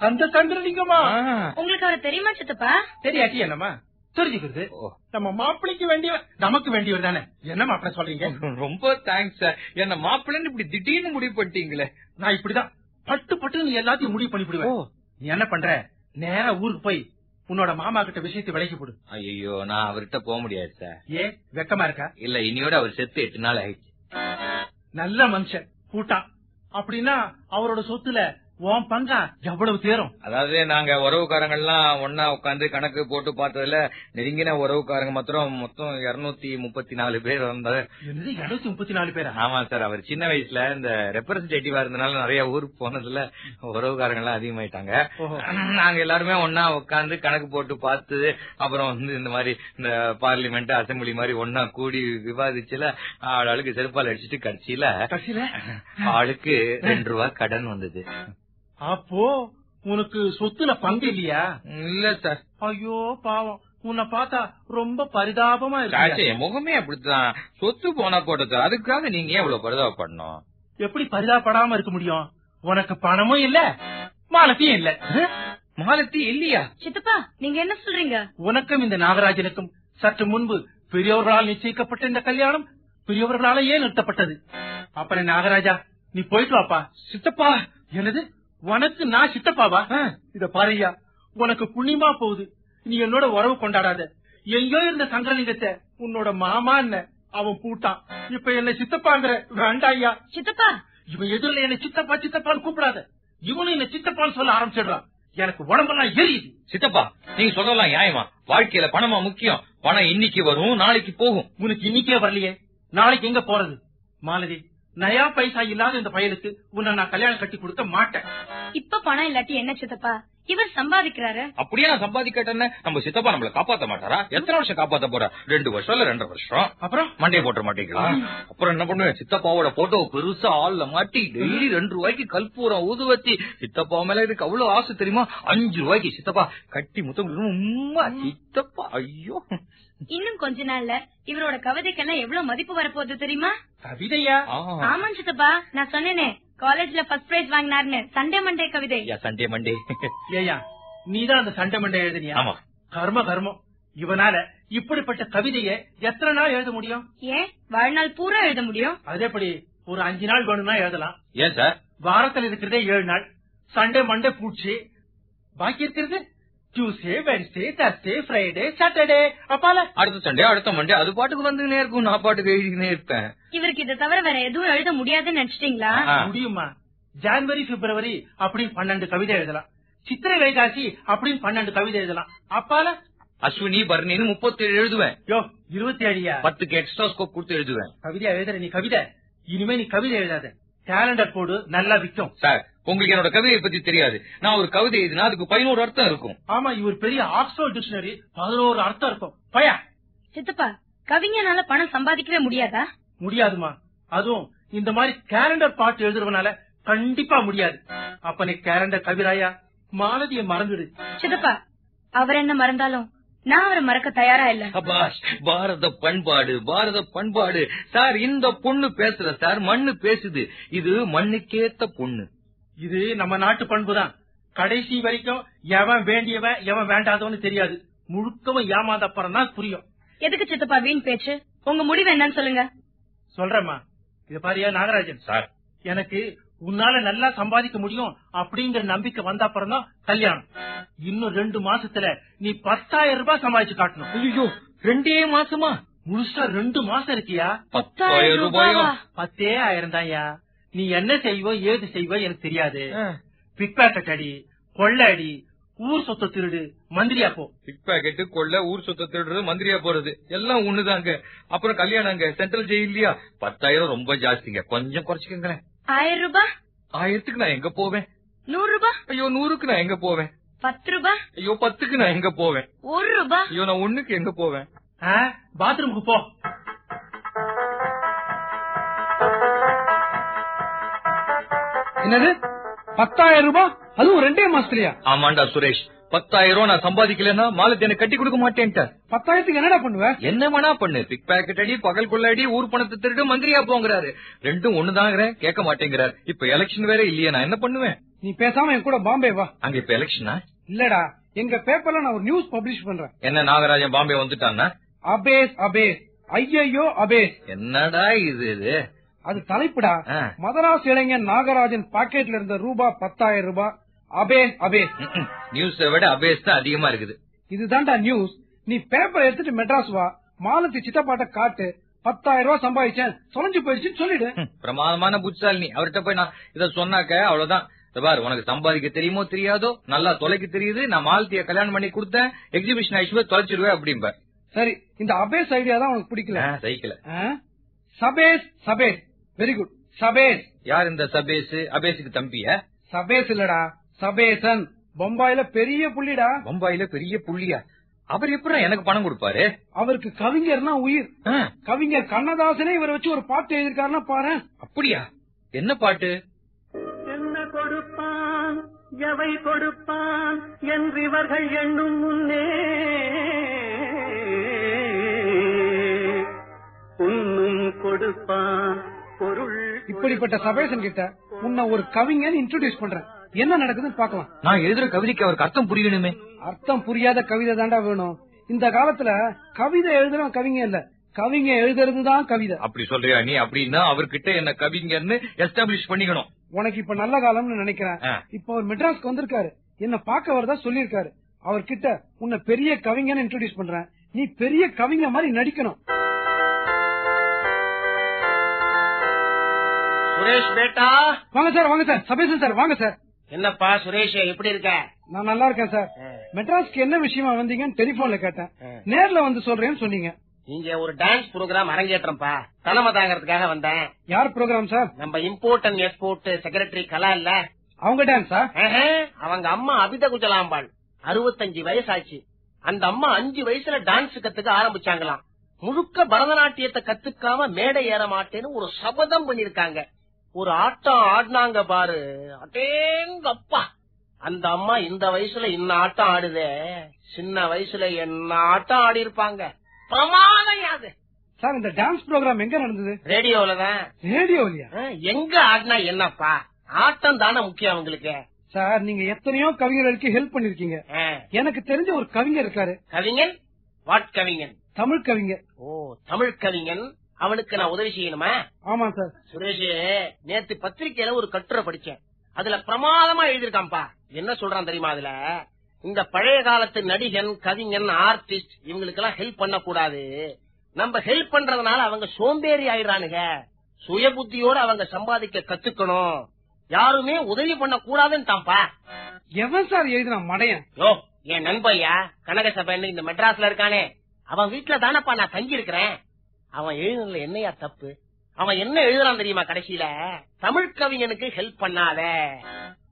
அந்த சந்திரலிங்கமா ஆ. உங்களுக்கு அவரை தெரியுமா சித்தப்பா? தெரியாட்டி என்னம்மா? தெரிஞ்சுக்கிறது. நம்ம மாப்பிளைக்கு வேண்டியவர் நமக்கு வேண்டியவர் தானே. என்ன மாப்பிள சொல்றீங்க? ரொம்ப தேங்க்ஸ் சார். என்ன மாப்பிள்ளைன்னு இப்படி திடீர்னு முடிவு பண்ணிட்டீங்களே. நான் இப்படிதான். பட்டு பட்டு நீ எல்லாத்தையும் முடிவு பண்ணிவிடுவேன். நீ என்ன பண்ற? நேரா ஊருக்கு போய் உன்னோட மாமா கிட்ட விஷயத்தை விலைக்கு போடு ஐயோ நான் அவர்கிட்ட போக முடியாது சார். ஏ வெக்கமா இருக்கா? இல்ல இன்னையோட அவர் செத்து எட்டு நாள் ஆயிடுச்சு. நல்ல மனுஷன் கூட்டான். அப்படின்னா அவரோட சொத்துல உன் பங்கா? எவ்வளவு தேரும் அதாவது நாங்க உறவுக்காரங்க எல்லாம் ஒன்னா உட்காந்து கணக்கு போட்டு பார்த்ததுல நெருங்கின உறவுக்காரங்க மாத்திரம் மொத்தம் இருநூத்தி முப்பத்தி நாலு பேர் வந்தாரு இருநூத்தி முப்பத்தி நாலு பேரா? ஆமா சார் அவர் சின்ன வயசுல இந்த ரெப்ரசன்டேட்டிவா இருந்தனால நிறைய ஊருக்கு போனதுல உறவுக்காரங்க எல்லாம் அதிகமாயிட்டாங்க. நாங்க எல்லாருமே ஒன்னா உட்காந்து கணக்கு போட்டு பார்த்து அப்புறம் வந்து இந்த மாதிரி இந்த பார்லிமெண்ட் அசம்பிளி மாதிரி ஒன்னா கூடி விவாதிச்சுல ஆளுக்கு செருப்பால் அடிச்சிட்டு கட்சியில கடைசியில? ஆளுக்கு ரெண்டு ரூபா கடன் வந்தது. அப்போ உனக்கு சொத்துல பங்கு இல்லையா? இல்ல சார். ஐயோ பாவம். உன்னை பார்த்தா ரொம்ப பரிதாபமா இருக்கு. முகமே அப்படித்தான். சொத்து போனா போட்டது அதுக்காக நீங்க ஏன் இவ்வளவு பரிதாபப்படணும்? எப்படி பரிதாபப்படாம இருக்க முடியும்? உனக்கு பணமும் இல்ல மாலத்தையும் இல்ல. மாலத்தி இல்லையா? சித்தப்பா நீங்க என்ன சொல்றீங்க? உனக்கும் இந்த நாகராஜனுக்கும் சற்று முன்பு பெரியவர்களால் நிச்சயிக்கப்பட்ட இந்த கல்யாணம் பெரியவர்களாலேயே நிறுத்தப்பட்டது. அப்புறம் நாகராஜா நீ போயிட்டு வாப்பா. சித்தப்பா என்னது? உனக்கு நான் சித்தப்பாவா? இத பாருயா உனக்கு புண்ணியமா போகுது. நீ என்னோட உறவு கொண்டாடாத. எங்கேயோ இருந்த சங்கரலிங்கத்தை உன்னோட மாமா என்ன? அவன் பூட்டான். இப்ப என்ன சித்தப்பாங்கிற வேண்டாய்யா. சித்தப்பா? இவன் எதிரில என்ன சித்தப்பா சித்தப்பான்னு கூப்பிடாத. இவனும் என்ன சித்தப்பான்னு சொல்ல ஆரம்பிச்சிடுறான். எனக்கு உடம்பெல்லாம் எரியுது. சித்தப்பா நீங்க சொல்லலாம் நியாயமா? வாழ்க்கையில பணமா முக்கியம். பணம் இன்னைக்கு வரும் நாளைக்கு போகும். உனக்கு இன்னைக்கே வரலையே. நாளைக்கு எங்க போறது? மாலதி நயா பைசா இல்லாத இந்த பயலுக்கு உன்னை நான் கல்யாணம் கட்டி கொடுக்க மாட்டேன். இப்ப பணம் இல்லாட்டி என்ன சித்தப்பா? இவர் சம்பாதிக்கிறாரு. அப்படியே நான் சம்பாதிக்கட்டேன்னு நம்ம சித்தப்பா நம்மள காப்பாத்த மாட்டாரா? எத்தனை வருஷம் காப்பாத்த போறா? ரெண்டு வருஷம் இல்ல ரெண்டரை வருஷம். அப்புறம்? மண்டையை போட்டுற மாட்டீங்களா? அப்புறம் என்ன பண்ணுவேன்? சித்தப்பாவோட போட்டோ பெருசா ஆள்ல மாட்டி டெய்லி ரெண்டு ரூபாய்க்கு கற்பூரம் ஊதுவத்தி சித்தப்பா மேல இருக்கு அவ்வளவு ஆசை தெரியுமா? அஞ்சு ரூபாய்க்கு சித்தப்பா கட்டி முத்தம் சித்தப்பா ஐயோ. இன்னும் கொஞ்ச நாள்ல இவரோட கவிதைக்கெல்லாம் எவ்வளவு மதிப்பு வரப்போகுது தெரியுமா? கவிதையா. ஆமா சித்தப்பா நான் சொன்னேனே. காலேஜ்ல ஃபர்ஸ்ட் பிரைஸ் வாங்கினாருன்னு சண்டே மண்டே கவிதை. சண்டே மண்டே ஏயா நீதான் அந்த சண்டை மண்டை எழுதினியா? ஆமா. கர்ம கர்மம். இவனால இப்படிப்பட்ட கவிதையை எத்தனை நாள் எழுத முடியும்? ஏன்? வாழ்நாள் பூரா எழுத முடியும்? அதேபடி ஒரு அஞ்சு நாள் வேணும்னா எழுதலாம். ஏன் சார்? வாரத்துல இருக்கிறதே ஏழு நாள். சண்டே மண்டே பூச்சி. பாக்கி இருக்கிறது? Tuesday Wednesday Thursday Friday Saturday அப்பால அடுத்த சண்டே அடுத்த மண்டே அது பாட்டுக்கு வந்துனே இருக்கும். நான் பாட்டுக்கு எழுதினே இருப்பேன். இவருக்கு இதை தவிர வேற எதுவும் எழுத முடியாதுன்னு நினைச்சிட்டீங்களா. முடியுமா? ஜான்வரி பிப்ரவரி அப்படின்னு பன்னெண்டு கவிதை எழுதலாம். சித்திரை வைகாசி அப்படின்னு பன்னெண்டு கவிதை எழுதலாம். அப்பால? அஸ்வினி பர்ணின்னு முப்பத்தி ஏழு எழுதுவேன். யோ இருபத்தி ஏழியா பத்துக்கு எக்ஸ்ட்ரா ஸ்கோப் கொடுத்து எழுதுவேன். கவிதையா எழுதுற நீ கவிதை? இனிமே நீ கவிதை எழுதாத. கேலண்டர் போடு நல்லா விக்கும். சார் உங்களுக்கு என்னோட கவிதையை பத்தி தெரியாது. நான் ஒரு கவிதை எழுதினா அதுக்கு பதினோரு அர்த்தம் இருக்கும். ஆமா இவர் பெரிய ஆக்ஸ்போர்ட் டிக்ஷனரி பதினோரு அர்த்தம் இருக்கும். பயா? சித்தப்பா கவிஞனால பணம் சம்பாதிக்கவே முடியாதா? முடியாதுமா. அதுவும் இந்த மாதிரி கேலண்டர் பாட்டு எழுதுறவனால கண்டிப்பா முடியாது. அப்ப நீ கேலண்டர் கவிராயா? மாலதிய மறந்துடு. சித்தப்பா அவர் என்ன மறந்தாலும் நான் அவரை மறக்க தயாரா இல்ல. பாரத பண்பாடு பாரத பண்பாடு. சார் இந்த பொண்ணு பேசுற சார் மண்ணு பேசுது. இது மண்ணுக்கேத்த பொண்ணு. இது நம்ம நாட்டு பண்புதான். கடைசி வரைக்கும் எவன் வேண்டியவன் எவன் வேண்டாதவன்னு தெரியாது. முழுக்கவும் ஏமாந்தப்புறம் தான் புரியும். எதுக்கு சித்தப்பா வீண் பேச்சு? உங்க முடிவு என்னன்னு சொல்லுங்க. சொல்றேம்மா. இது பாரியா நாகராஜன்? சார். எனக்கு உன்னால நல்லா சம்பாதிக்க முடியும் அப்படிங்கிற நம்பிக்கை வந்த அப்புறம் தான் கல்யாணம். இன்னும் ரெண்டு மாசத்துல நீ பத்தாயிரம் ரூபாய் சம்பாதிச்சு காட்டணும். ஐயோ ரெண்டே மாசமா? முழுசா ரெண்டு மாசம் இருக்கியா? பத்தாயிரம் ரூபாயா? பத்தே ஆயிரம் தான்யா. நீ என்ன செய்வோ ஏது செய்வோ எனக்கு தெரியாது. பிக் பாக்கெட் அடி கொள்ள அடி ஊர் சொத்த திருடு மந்திரியா போ. பிக் பாக்கெட் கொள்ள ஊர் சொத்த திருடுறது மந்திரியா போறது. எல்லாம் ஒண்ணுதாங்க. அப்புறம் கல்யாணங்க சென்ட்ரல் ஜெயிலியா பத்தாயிரம் ரொம்ப ஜாஸ்திங்க. கொஞ்சம் குறைச்சிக்கங்களேன். ஆயிரம் ரூபாய் ஆயிரத்துக்கு நான் எங்க போவேன்? நூறு ரூபாய் ஐயோ நூறுக்கு நான் எங்க போவேன்? பத்து ரூபாய் ஐயோ பத்துக்கு நான் எங்க போவேன்? ஒரு ரூபாய் ஐயோ நான் ஒண்ணுக்கு எங்க போவேன்? பாத்ரூமுக்கு போ. என்னது? பத்தாயிரம் ரூபாய் அதுவும் ரெண்டே மாசத்துலயா? ஆமாண்டா சுரேஷ். பத்தாயிரம் நான் சம்பாதிக்கலன்னா மாலத்தி எனக்கு கட்டி கொடுக்க மாட்டேன்ட்ட. பத்தாயிரத்துக்கு என்னடா பண்ணுவ? என்ன வேணா பண்ணு. பிக் பாக்கெட் அடி பகல் கொள்ளடி ஊர் பணத்தை திருடு மந்திரியா போங்கிறாரு. ரெண்டும் ஒண்ணுதாங்கிறேன். கேட்க மாட்டேங்கிறார். இப்ப எலெக்ஷன் வேற இல்லையே நான் என்ன பண்ணுவேன்? நீ பேசாம என் கூட பாம்பே வா. அங்க இப்ப எலெக்ஷனா இல்லடா. எங்க பேப்பர்ல நான் ஒரு நியூஸ் பப்ளிஷ் பண்றேன். என்ன நாகராஜன் பாம்பே வந்துட்டான்னா? அபேஸ் அபேஸ். ஐயையோ அபேஸ். என்னடா இது இது? அது தலைப்புடா. மதராஸ் இளைஞன் நாகராஜன் பாக்கெட்ல இருந்த ரூபா பத்தாயிரம் ரூபாய் அபேஸ் அபேஸ் நியூஸை விட அபேஸ் தான் அதிகமா இருக்குது. இதுதான்டா நியூஸ் நீ பேப்பர் எடுத்துட்டு மெட்ராஸ் வா. மாலத்தி சித்தப்பாட்ட காட்டு. பத்தாயிரம் ரூபாய் சம்பாதிச்சேன். தொலைஞ்சு போயிடுச்சுன்னு சொல்லிடு. பிரமாதமான புட்சாலினி அவர்கிட்ட போய் நான் இத சொன்னாக்க அவ்வளவுதான். பாரு உனக்கு சம்பாதிக்க தெரியுமோ தெரியாதோ? நல்லா தொலைக்க தெரியுது. நான் மாலத்திய கல்யாணம் பண்ணி கொடுத்தேன். எக்ஸிபிஷன் ஆயிடுச்சு தொலைச்சிருவேன் அப்படிம்ப சரி இந்த அபேஸ் ஐடியா தான் உனக்கு பிடிக்கல. சைக்கிள் ஆ? சபேஸ் சபேஸ். வெரி குட் சபேஸ் யார் இந்த சபேஸ் அபேஸுக்கு தம்பிய? சபேஸ் இல்லடா சபேசன். பொம்பாயில பெரிய புள்ளிடா. பம்பாயில பெரிய புள்ளியா? அவர் எப்படி எனக்கு பணம் கொடுப்பாரு? அவருக்கு கவிஞர்னா உயிர். கவிஞர் கண்ணதாசனே இவரை வச்சு ஒரு பாட்டு எழுதிருக்காருன்னா பாரு. அப்படியா? என்ன பாட்டு? என்ன கொடுப்பான்? எவை கொடுப்பான்? என்று இவர்கள் எண்ணும் முன்னே. உன்னும் கொடுப்பான். பொருள் இப்படிப்பட்ட சபேசன் கிட்ட உன்னை ஒரு கவிஞன் இன்ட்ரோடியூஸ் பண்றேன். என்ன நடக்குதுன்னு பாக்கலாம் நான் எழுதுற கவிதைக்கு அவருக்கு அர்த்தம் புரியணுமே. அர்த்தம் புரியாத கவிதை தாண்டா வேணும். இந்த காலத்துல கவிதை எழுதுறவன் கவிஞ இல்ல. கவிஞ எழுதுறதுதான் கவிதை. அப்படி சொல்றியா நீ? அப்படின்னா அவர்கிட்ட என்ன கவிஞர்னு எஸ்டாப்ளிஷ் பண்ணிக்கணும். உனக்கு இப்ப நல்ல காலம்னு நினைக்கிறேன். இப்ப அவர் மெட்ராஸ்க்கு வந்திருக்காரு. என்ன பார்க்க வரதா சொல்லிருக்காரு அவர்கிட்ட உன்னை பெரிய கவிஞன்னு இன்ட்ரோடியூஸ் பண்றேன். நீ பெரிய கவிஞ மாதிரி நடிக்கணும். சுரேஷ் பேட்டா? வாங்க சார் வாங்க சார். சபேசன் சார் வாங்க சார். என்னப்பா சுரேஷ் எப்படி இருக்க? நான் நல்லா இருக்கேன் சார். மெட்ராஸ்க்கு என்ன விஷயமா வந்தீங்கன்னு டெலிபோன்ல கேட்டேன். நேர்ல வந்து சொல்றேன்னு சொன்னீங்க. இங்க ஒரு டான்ஸ் ப்ரோக்ராம் அரங்கேற்றம்ப்பா. தலைமை தாங்கறதுக்காக வந்தேன். யார் ப்ரோக்ராம் சார்? நம்ம import and export secretary Kala இல்ல? அவங்க டான்ஸா அவங்க அம்மா அபித குஜலாம்பாள். அறுபத்தஞ்சு வயசாச்சு. அந்த அம்மா அஞ்சு வயசுல டான்ஸ் கத்துக்க ஆரம்பிச்சாங்களாம். முழுக்க பரதநாட்டியத்தை கத்துக்காம மேடை ஏற மாட்டேன்னு ஒரு சபதம் பண்ணிருக்காங்க ஒரு ஆட்டம் ஆடினாங்க பாரு. அட்டேங்கப்பா அந்த அம்மா இந்த வயசுல இன்ன ஆட்டம் ஆடுதே. சின்ன வயசுல என்ன ஆட்டம் ஆடி இருப்பாங்க பிரமாதம் அது. சார் இந்த டான்ஸ் ப்ரோக்ராம் எங்க நடந்தது? ரேடியோலதான் ரேடியோலயா? எங்க ஆடினா என்னப்பா? ஆட்டம் தானே முக்கியம் அவங்களுக்கு சார் நீங்க எத்தனையோ கவிஞர்களுக்கு ஹெல்ப் பண்ணிருக்கீங்க. எனக்கு தெரிஞ்ச ஒரு கவிஞர் இருக்காரு. கவிஞன்? வாட் கவிஞன்? தமிழ் கவிஞர். ஓ தமிழ் கவிஞன். அவனுக்கு நான் உதவி செய்யணுமா? ஆமா சார். சுரேஷ் நேத்து பத்திரிக்கையில ஒரு கட்டுரை படிச்சேன். அதுல பிரமாதமா எழுதிருக்கான்பா என்ன சொல்றான் தெரியுமா அதுல? இந்த பழைய காலத்து நடிகன் கவிஞன் ஆர்டிஸ்ட் இவங்களுக்கு எல்லாம் ஹெல்ப் பண்ண கூடாது நம்ம ஹெல்ப் பண்றதுனால அவங்க சோம்பேறி ஆயிடுறானுங்க. சுய புத்தியோட அவங்க சம்பாதிக்க கத்துக்கணும். யாருமே உதவி பண்ண கூடாதுன்னு எவன் சார் எழுதினா மடையன்? யோ என் நண்பையா கனகசபைன்னு இந்த மெட்ராஸ்ல இருக்கானே. அவன் வீட்டுல தானப்பா நான் தங்கி இருக்கிறேன் அவன் எழுதுனதுல என்னையா தப்பு? அவன் என்ன எழுதுறான் தெரியுமா கடைசியில? தமிழ் கவிஞனுக்கு ஹெல்ப் பண்ணாத.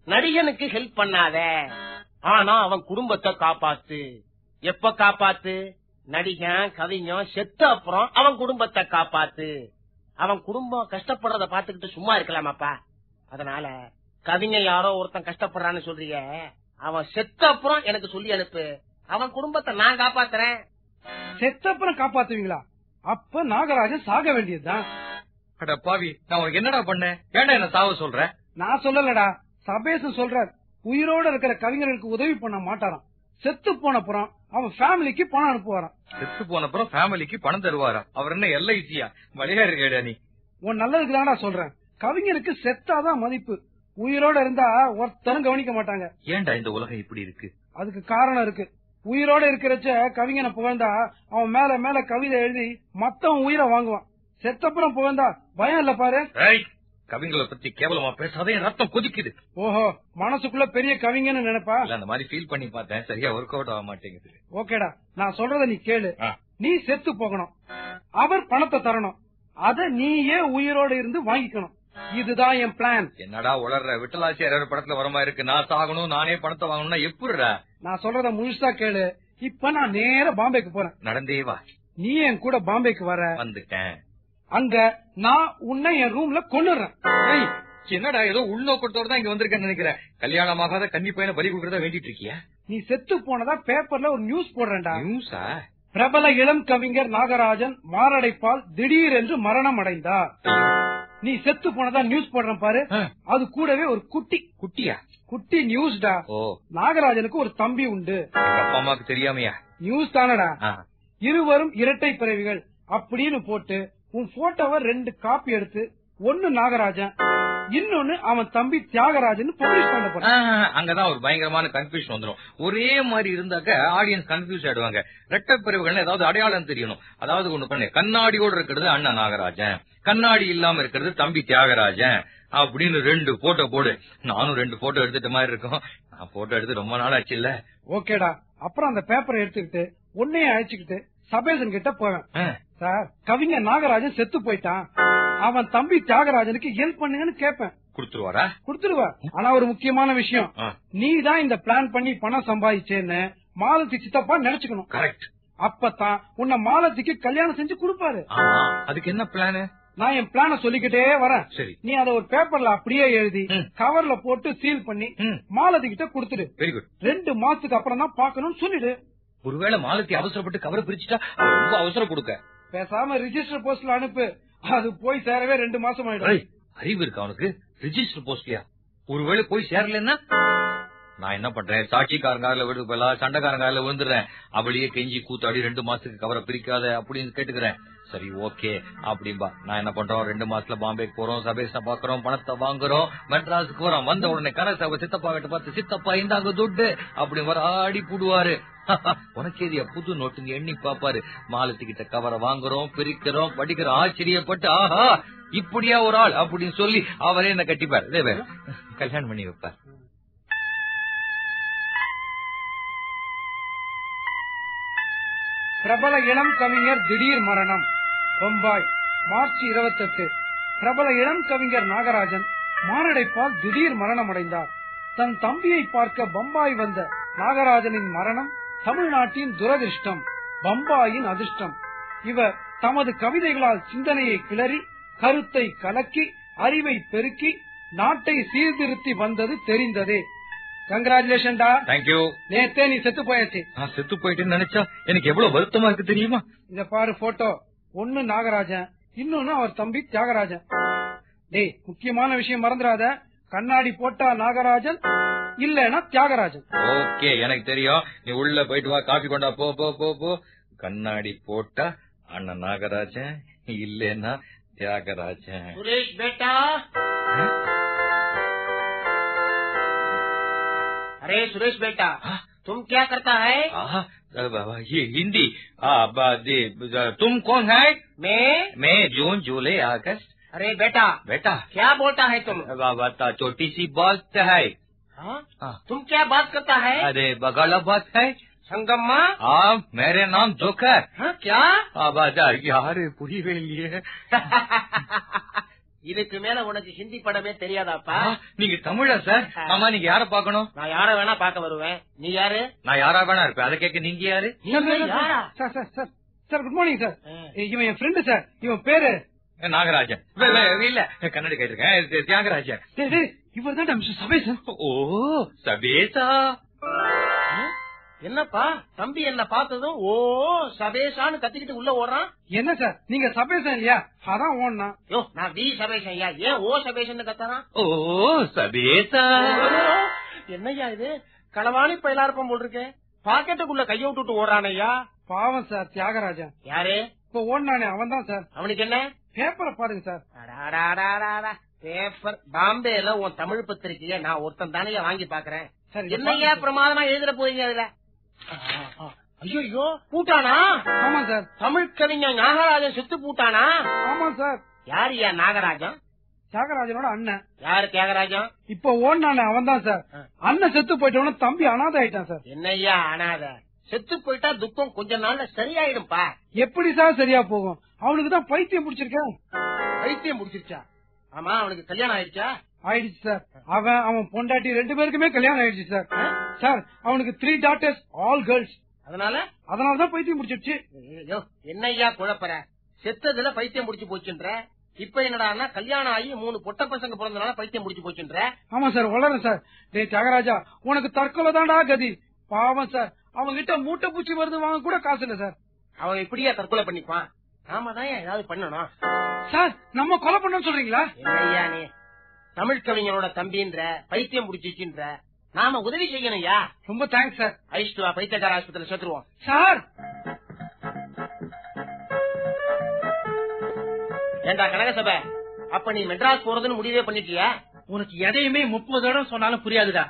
நடிகனுக்கு ஹெல்ப் பண்ணாத. ஆனா அவன் குடும்பத்தை காப்பாத்து. எப்ப காப்பாத்து? நடிகன் கவிஞன் செத்த அப்புறம் அவன் குடும்பத்தை காப்பாத்து. அவன் குடும்பம் கஷ்டப்படுறத பாத்துக்கிட்டு சும்மா இருக்கலாமாப்பா? அதனால கவிஞன் யாரோ ஒருத்தன் கஷ்டப்படுறான்னு சொல்றீங்க. அவன் செத்த அப்புறம் எனக்கு சொல்லி அனுப்பு. அவன் குடும்பத்தை நான் காப்பாத்துறேன். செத்த அப்புறம் காப்பாத்துவீங்களா? அப்ப நாகராஜன் சாக வேண்டியதுதான். அட பாவி நான் உனக்கு என்னடா பண்ணேன் ஏன்டா என்ன சாவ சொல்ற? நான் சொல்லலடா. சபேசன் சொல்றார் உயிரோட இருக்கிற கவிஞர்களுக்கு உதவி பண்ண மாட்டாராம். செத்து போன அப்புறம் அவன் ஃபேமிலிக்கு பணம் அனுப்புவாராம். செத்து போன அப்புறம் ஃபேமிலிக்கு பணம் தருவாரா அவர் என்ன எல்ஐசியா? வழியா இருக்கேடா நீ? உன் நல்லதுக்கு தான்டா சொல்றேன் கவிஞருக்கு செத்தாதான் மதிப்பு. உயிரோட இருந்தா ஒருத்தரும் கவனிக்க மாட்டாங்க. ஏன்டா இந்த உலகம் இப்படி இருக்கு? அதுக்கு காரணம் இருக்கு. உயிரோட இருக்கிறச்ச கவிஞனை புகழ்ந்தா அவன் மேல மேல கவிதை எழுதி மத்தவன் உயிரை வாங்குவான். செத்தப்புறம் புகழ்ந்தா பயம் இல்ல பாரு. ஏய், கவிஞர்களை பத்தி கேவலமா பேசாதே ரத்தம் கொதிக்குது. ஓஹோ மனசுக்குள்ள பெரிய கவிஞன்னு நினைப்பா? அந்த மாதிரி ஃபீல் பண்ணி பார்த்தேன். சரியா ஒர்க் அவுட் ஆக மாட்டேங்குது. ஓகேடா நான் சொல்றத நீ கேளு. நீ செத்து போகணும். அவர் பணத்தை தரணும். அத நீயே உயிரோட இருந்து வாங்கிக்கணும். இதுதான் என் பிளான் என்னடா உளர்ற? விட்டலாச்சியார் படத்துல வர மாதிரி இருக்கு. நான் சாகணும் நானே பணத்தை வாங்கணும்னா எப்படிடா நான் சொல்றத முழுசா கேளு. இப்ப நான் நேர பாம்பேக்கு போறேன். நடந்தே வா. நீ என் கூட பாம்பேக்கு வர. வந்துட்டேன். அங்க நான் உன்னை என் ரூம்ல கொண்டுறேன் என்னடா ஏதோ உள்நோக்கத்தோட தான் இங்க வந்திருக்கேன்னு நினைக்கிறேன் கல்யாணமாகாத கன்னி பையனை பலி கொடுக்கறதா வேண்டிட்டு இருக்கியா? நீ செத்து போனதா பேப்பர்ல ஒரு நியூஸ் போடுறேன்டா. நியூஸா பிரபல இளம் கவிஞர் நாகராஜன் மாரடைப்பால் திடீரென்று மரணம் அடைந்தார் நீ செத்து போனதா நியூஸ் போடுறேன் பாரு. அது கூடவே ஒரு குட்டி. குட்டியா? குட்டி நியூஸ்டா நாகராஜனுக்கு ஒரு தம்பி உண்டு. அப்பா அம்மாக்கு தெரியாமையா? நியூஸ் தானடா. இருவரும் இரட்டை பிறவிகள். அப்படின்னு போட்டு உன் போட்டோவை ரெண்டு காப்பி எடுத்து ஒன்னு நாகராஜன் இன்னொன்னு அவன் தம்பி தியாகராஜன் பப்ளிஷ் பண்ண ஆ, போறான் அங்கதான் ஒரு பயங்கரமான கன்ஃபியூஷன் வந்துரும். ஒரே மாதிரி இருந்தாக்க ஆடியன்ஸ் கன்ஃபியூஸ் ஆயிடுவாங்க. ரெட்டப்பிரிவுகள் ஏதாவது அடையாளம் தெரியணும். அதாவது ஒண்ணு பண்ணு கண்ணாடியோட இருக்கிறது அண்ணன் நாகராஜன். கண்ணாடி இல்லாம இருக்கிறது தம்பி தியாகராஜன். அப்படின்னு ரெண்டு போட்டோ போடு. நானும் ரெண்டு போட்டோ எடுத்துட்ட மாதிரி இருக்கும். நான் போட்டோ எடுத்து ரொம்ப நாள் ஆச்சு இல்ல ஓகேடா அப்புறம் அந்த பேப்பரை எடுத்துக்கிட்டு உன்னைய அழைச்சுக்கிட்டு சபேசன் கிட்ட போவேன். சார் கவிஞர் நாகராஜன் செத்து போயிட்டான். அவன் தம்பி தியாகராஜனுக்கு ஹெல்ப் பண்ணுங்கன்னு கேட்பேன். குடுத்துருவாரா? கொடுத்துருவா ஆனா ஒரு முக்கியமான விஷயம். நீ தான் இந்த பிளான் பண்ணி பணம் சம்பாதிச்சேன்னு மாலத்தி சித்தப்பா நினைச்சுக்கணும். கரெக்ட் அப்பதான் உன்னை மாலத்திக்கு கல்யாணம் செஞ்சு கொடுப்பாரு. அதுக்கு என்ன பிளானு நான் என் பிளான சொல்லிக்கிட்டே வரேன். சரி. நீ அதை ஒரு பேப்பர்ல அப்படியே எழுதி. கவர்ல போட்டு சீல் பண்ணி. மாலதி கிட்ட கொடுத்துடு. வெரி குட் ரெண்டு மாசத்துக்கு அப்புறம் தான் பாக்கணும்னு சொல்லிடு. ஒருவேளை மாலத்தி அவசரப்பட்டு கவரை பிரிச்சுட்டா ரொம்ப அவசரம் கொடுக்க. பேசாம ரிஜிஸ்டர் போஸ்ட்ல அனுப்பு. அது போய் சேரவே ரெண்டு மாசம் ஆயிடும். அறிவு இருக்கு அவனுக்கு ரிஜிஸ்டர் போஸ்ட்லயா ஒருவேளை போய் சேரலன்னா? நான் என்ன பண்றேன்? சாட்சிக்காரங்காரில விழுது போல சண்டைக்காரங்காரில விழுந்துடுறேன். அவளையே கெஞ்சி கூத்தாடி ரெண்டு மாசத்துக்கு கவரை பிரிக்காத அப்படின்னு கேட்டுக்கிறேன். சரி ஓகே அப்படிம்பா. நான் என்ன பண்றோம்? ரெண்டு மாசத்துல பாம்பேக்கு போறோம் சபேஷ பாக்குறோம் பணத்தை வாங்குறோம் மெட்ராஸுக்கு வரோம் வந்த உடனே கனசாவை சித்தப்பா கிட்ட பார்த்து சித்தப்பா இந்தாங்க துட்டு அப்படி வர ஆடி போடுவாரு. உனக்கேதியா புது நோட்டுங்க எண்ணி பாப்பாரு மாலத்துக்கிட்ட கவரை வாங்குறோம் பிரிக்கிறோம் படிக்கிறோம் ஆச்சரியப்பட்டு ஆஹா இப்படியா ஒரு ஆள்? அப்படின்னு சொல்லி அவரே என்ன கட்டிப்பார். கல்யாணம் பண்ணி வைப்பார். பிரபல இளம் கவிஞர் திடீர் மரணம். பம்பாய் மார்ச் இருபத்தெட்டு. பிரபல இளம் கவிஞர் நாகராஜன் மாரடைப்பால் திடீர் மரணம் அடைந்தார் தன் தம்பியை பார்க்க பம்பாய் வந்த நாகராஜனின் மரணம் தமிழ்நாட்டின் துரதிர்ஷ்டம் பம்பாயின் அதிர்ஷ்டம். இவர் தமது கவிதைகளால் சிந்தனையை கிளறி கருத்தை கலக்கி அறிவை பெருக்கி நாட்டை சீர்திருத்தி வந்தது தெரிந்ததே. கங்கராச்சுலேஷன் டா தேங்க்யூ நேத்தே நீ செத்து போயாச்சு. நான் செத்து போயிட்டேன்னு நினைச்சா எனக்கு எவ்வளவு வருத்தமா இருக்கு தெரியுமா? இத பாரு போட்டோ ஒண்ணு நாகராஜன் இன்னொன்னு அவர் தம்பி தியாகராஜன். டேய் முக்கியமான விஷயம் மறந்துடாத. கண்ணாடி போட்டா நாகராஜன் இல்லனா தியாகராஜன். ஓகே எனக்கு தெரியும். நீ உள்ள போயிட்டு வா காபி கொண்டா போ போ போ போ. கண்ணாடி போட்டா அண்ணன் நாகராஜன் இல்லனா தியாகராஜன். சுரேஷ் பேட்டா. अरे सुरेश बेटा हाँ? तुम क्या करता है? आ, ये हिंदी। आ, तुम कौन है? मैं? मैं जून जुलाई अगस्त। अरे बेटा बेटा। क्या बोलता है तुम? बाबा छोटी सी बात है। हाँ? हाँ। तुम क्या बात करता है? अरे बगाला बात है। संगम्मा? हाँ मेरे नाम जोकर क्या? आवाज़ यारे पूरी वे लिए। இதுக்கு மேல உனக்கு ஹிந்தி படமே தெரியாதாப்பா? நீங்க தமிழா சார்? ஆமா நீங்க யார பாக்கணும் நான் யார வேணா பார்க்க வருவேன். நீ யாரு? நான் யாரா வேணா இருப்பேன். அதை கேட்க நீங்க யாரு? Sir sir sir good morning sir. இவன் என் ஃப்ரெண்டு சார். இவன் பேரு? நாகராஜன். இல்ல. கன்னட கேட்டிருக்கேன். தியாகராஜன். இவர் தான் மிஸ்டர் சபேசன் ஓ சபேசா என்னப்பா? தம்பி என்ன பார்த்ததும் ஓ சபேஷான்னு கத்திக்கிட்டு உள்ள ஓடுறான்? என்ன சார்? நீங்க சபேசன் இல்லையா? அதான் ஓடனா. யோ நான் வி சபேஷன் ஐயா ஏன் ஓ சபேஷன் கத்துறான்? ஓ சபேசா என்னய்யா இது? களவாணி பயிலா இருப்போம் போல் இருக்கே பாக்கெட்டுக்குள்ள கைய விட்டுட்டு ஓடுறான் ஐயா பாவம் சார் தியாகராஜன். யாரு? இப்ப ஓடினானே அவன் தான் சார். அவனுக்கு என்ன? பேப்பரை பாருங்க சார். பேப்பர். பாம்பேல உன் தமிழ் பத்திரிக்கைய நான் ஒருத்தன் தானே வாங்கி பாக்குறேன். சார் இங்க என்னய்யா பாருங்க பிரமாதமா எழுதுற போறீங்க அதுல? ஐயோ பூட்டானா? சார். ஆமா சார். தமிழ் கவிஞர் நாகராஜன் செத்து பூட்டானா? ஆமா சார். யாருயா நாகராஜன்? தியாகராஜனோட அண்ணன். யாரு தியாகராஜன்? இப்ப ஓடினானே அவன் தான் சார். அண்ணன் செத்து போயிட்டவன தம்பி அனாதை ஆயிட்டான் சார். என்னய்யா அனாத? செத்து போயிட்டா துக்கம் கொஞ்ச நாள்ல சரியாயிடும்பா. எப்படி சார் சரியா போகும்? அவனுக்கு தான் பைத்தியம் பிடிச்சிருக்கேன். வைத்தியம் முடிச்சிருச்சா ஆமா அவனுக்கு கல்யாணம் ஆயிடுச்சா? ஆயிடுச்சு சார் அவன் அவன் பொண்டாட்டி ரெண்டு பேருக்குமே கல்யாணம் ஆயிடுச்சு சார் சார் அவனுக்கு த்ரீ டாட்டர்ஸ் ஆல் கேர்ள்ஸ் அதனால? அதனாலதான் பைத்தியம் பிடிச்சிருச்சு ஐயோ, என்னய்யா குழப்பற? செத்ததுல பைத்தியம் முடிச்சு போச்சுன்ற? இப்ப என்னடான்னா கல்யாணம் ஆகி மூணு பொட்ட பசங்க பிறந்தனால பைத்தியம் முடிச்சு போச்சுன்ற? ஆமா சார் வளரும் சார் டேய் தியாகராஜா உனக்கு தற்கொலை தான்டா கதி. பாவம் சார் அவங்க கிட்ட மூட்டை பூச்சி மருந்து வாங்க கூட காசு இல்ல சார் அவன் இப்படியா தற்கொலை பண்ணிப்பான். நாம தான் ஏதாவது பண்ணணும்? சார் நம்ம கொலை பண்ணோம்னு சொல்றீங்களா? நீ? தமிழ் கவிஞனோட தம்பின்ற பைத்தியம் புடிச்சிச்சுன்ற நாம உதவி செய்யணும்யா ரொம்ப தேங்க்ஸ் சார் ஐஷ்டுவா பைத்தியக்கார ஆஸ்பத்திரியில சேர்த்துருவோம் சார்! ஏண்டா கனகசபை அப்ப நீ மெட்ராஸ் போறதுன்னு முடிவே பண்ணிட்டியா? உனக்கு எதையுமே முப்பது தடவை சொன்னாலும் புரியாதுடா.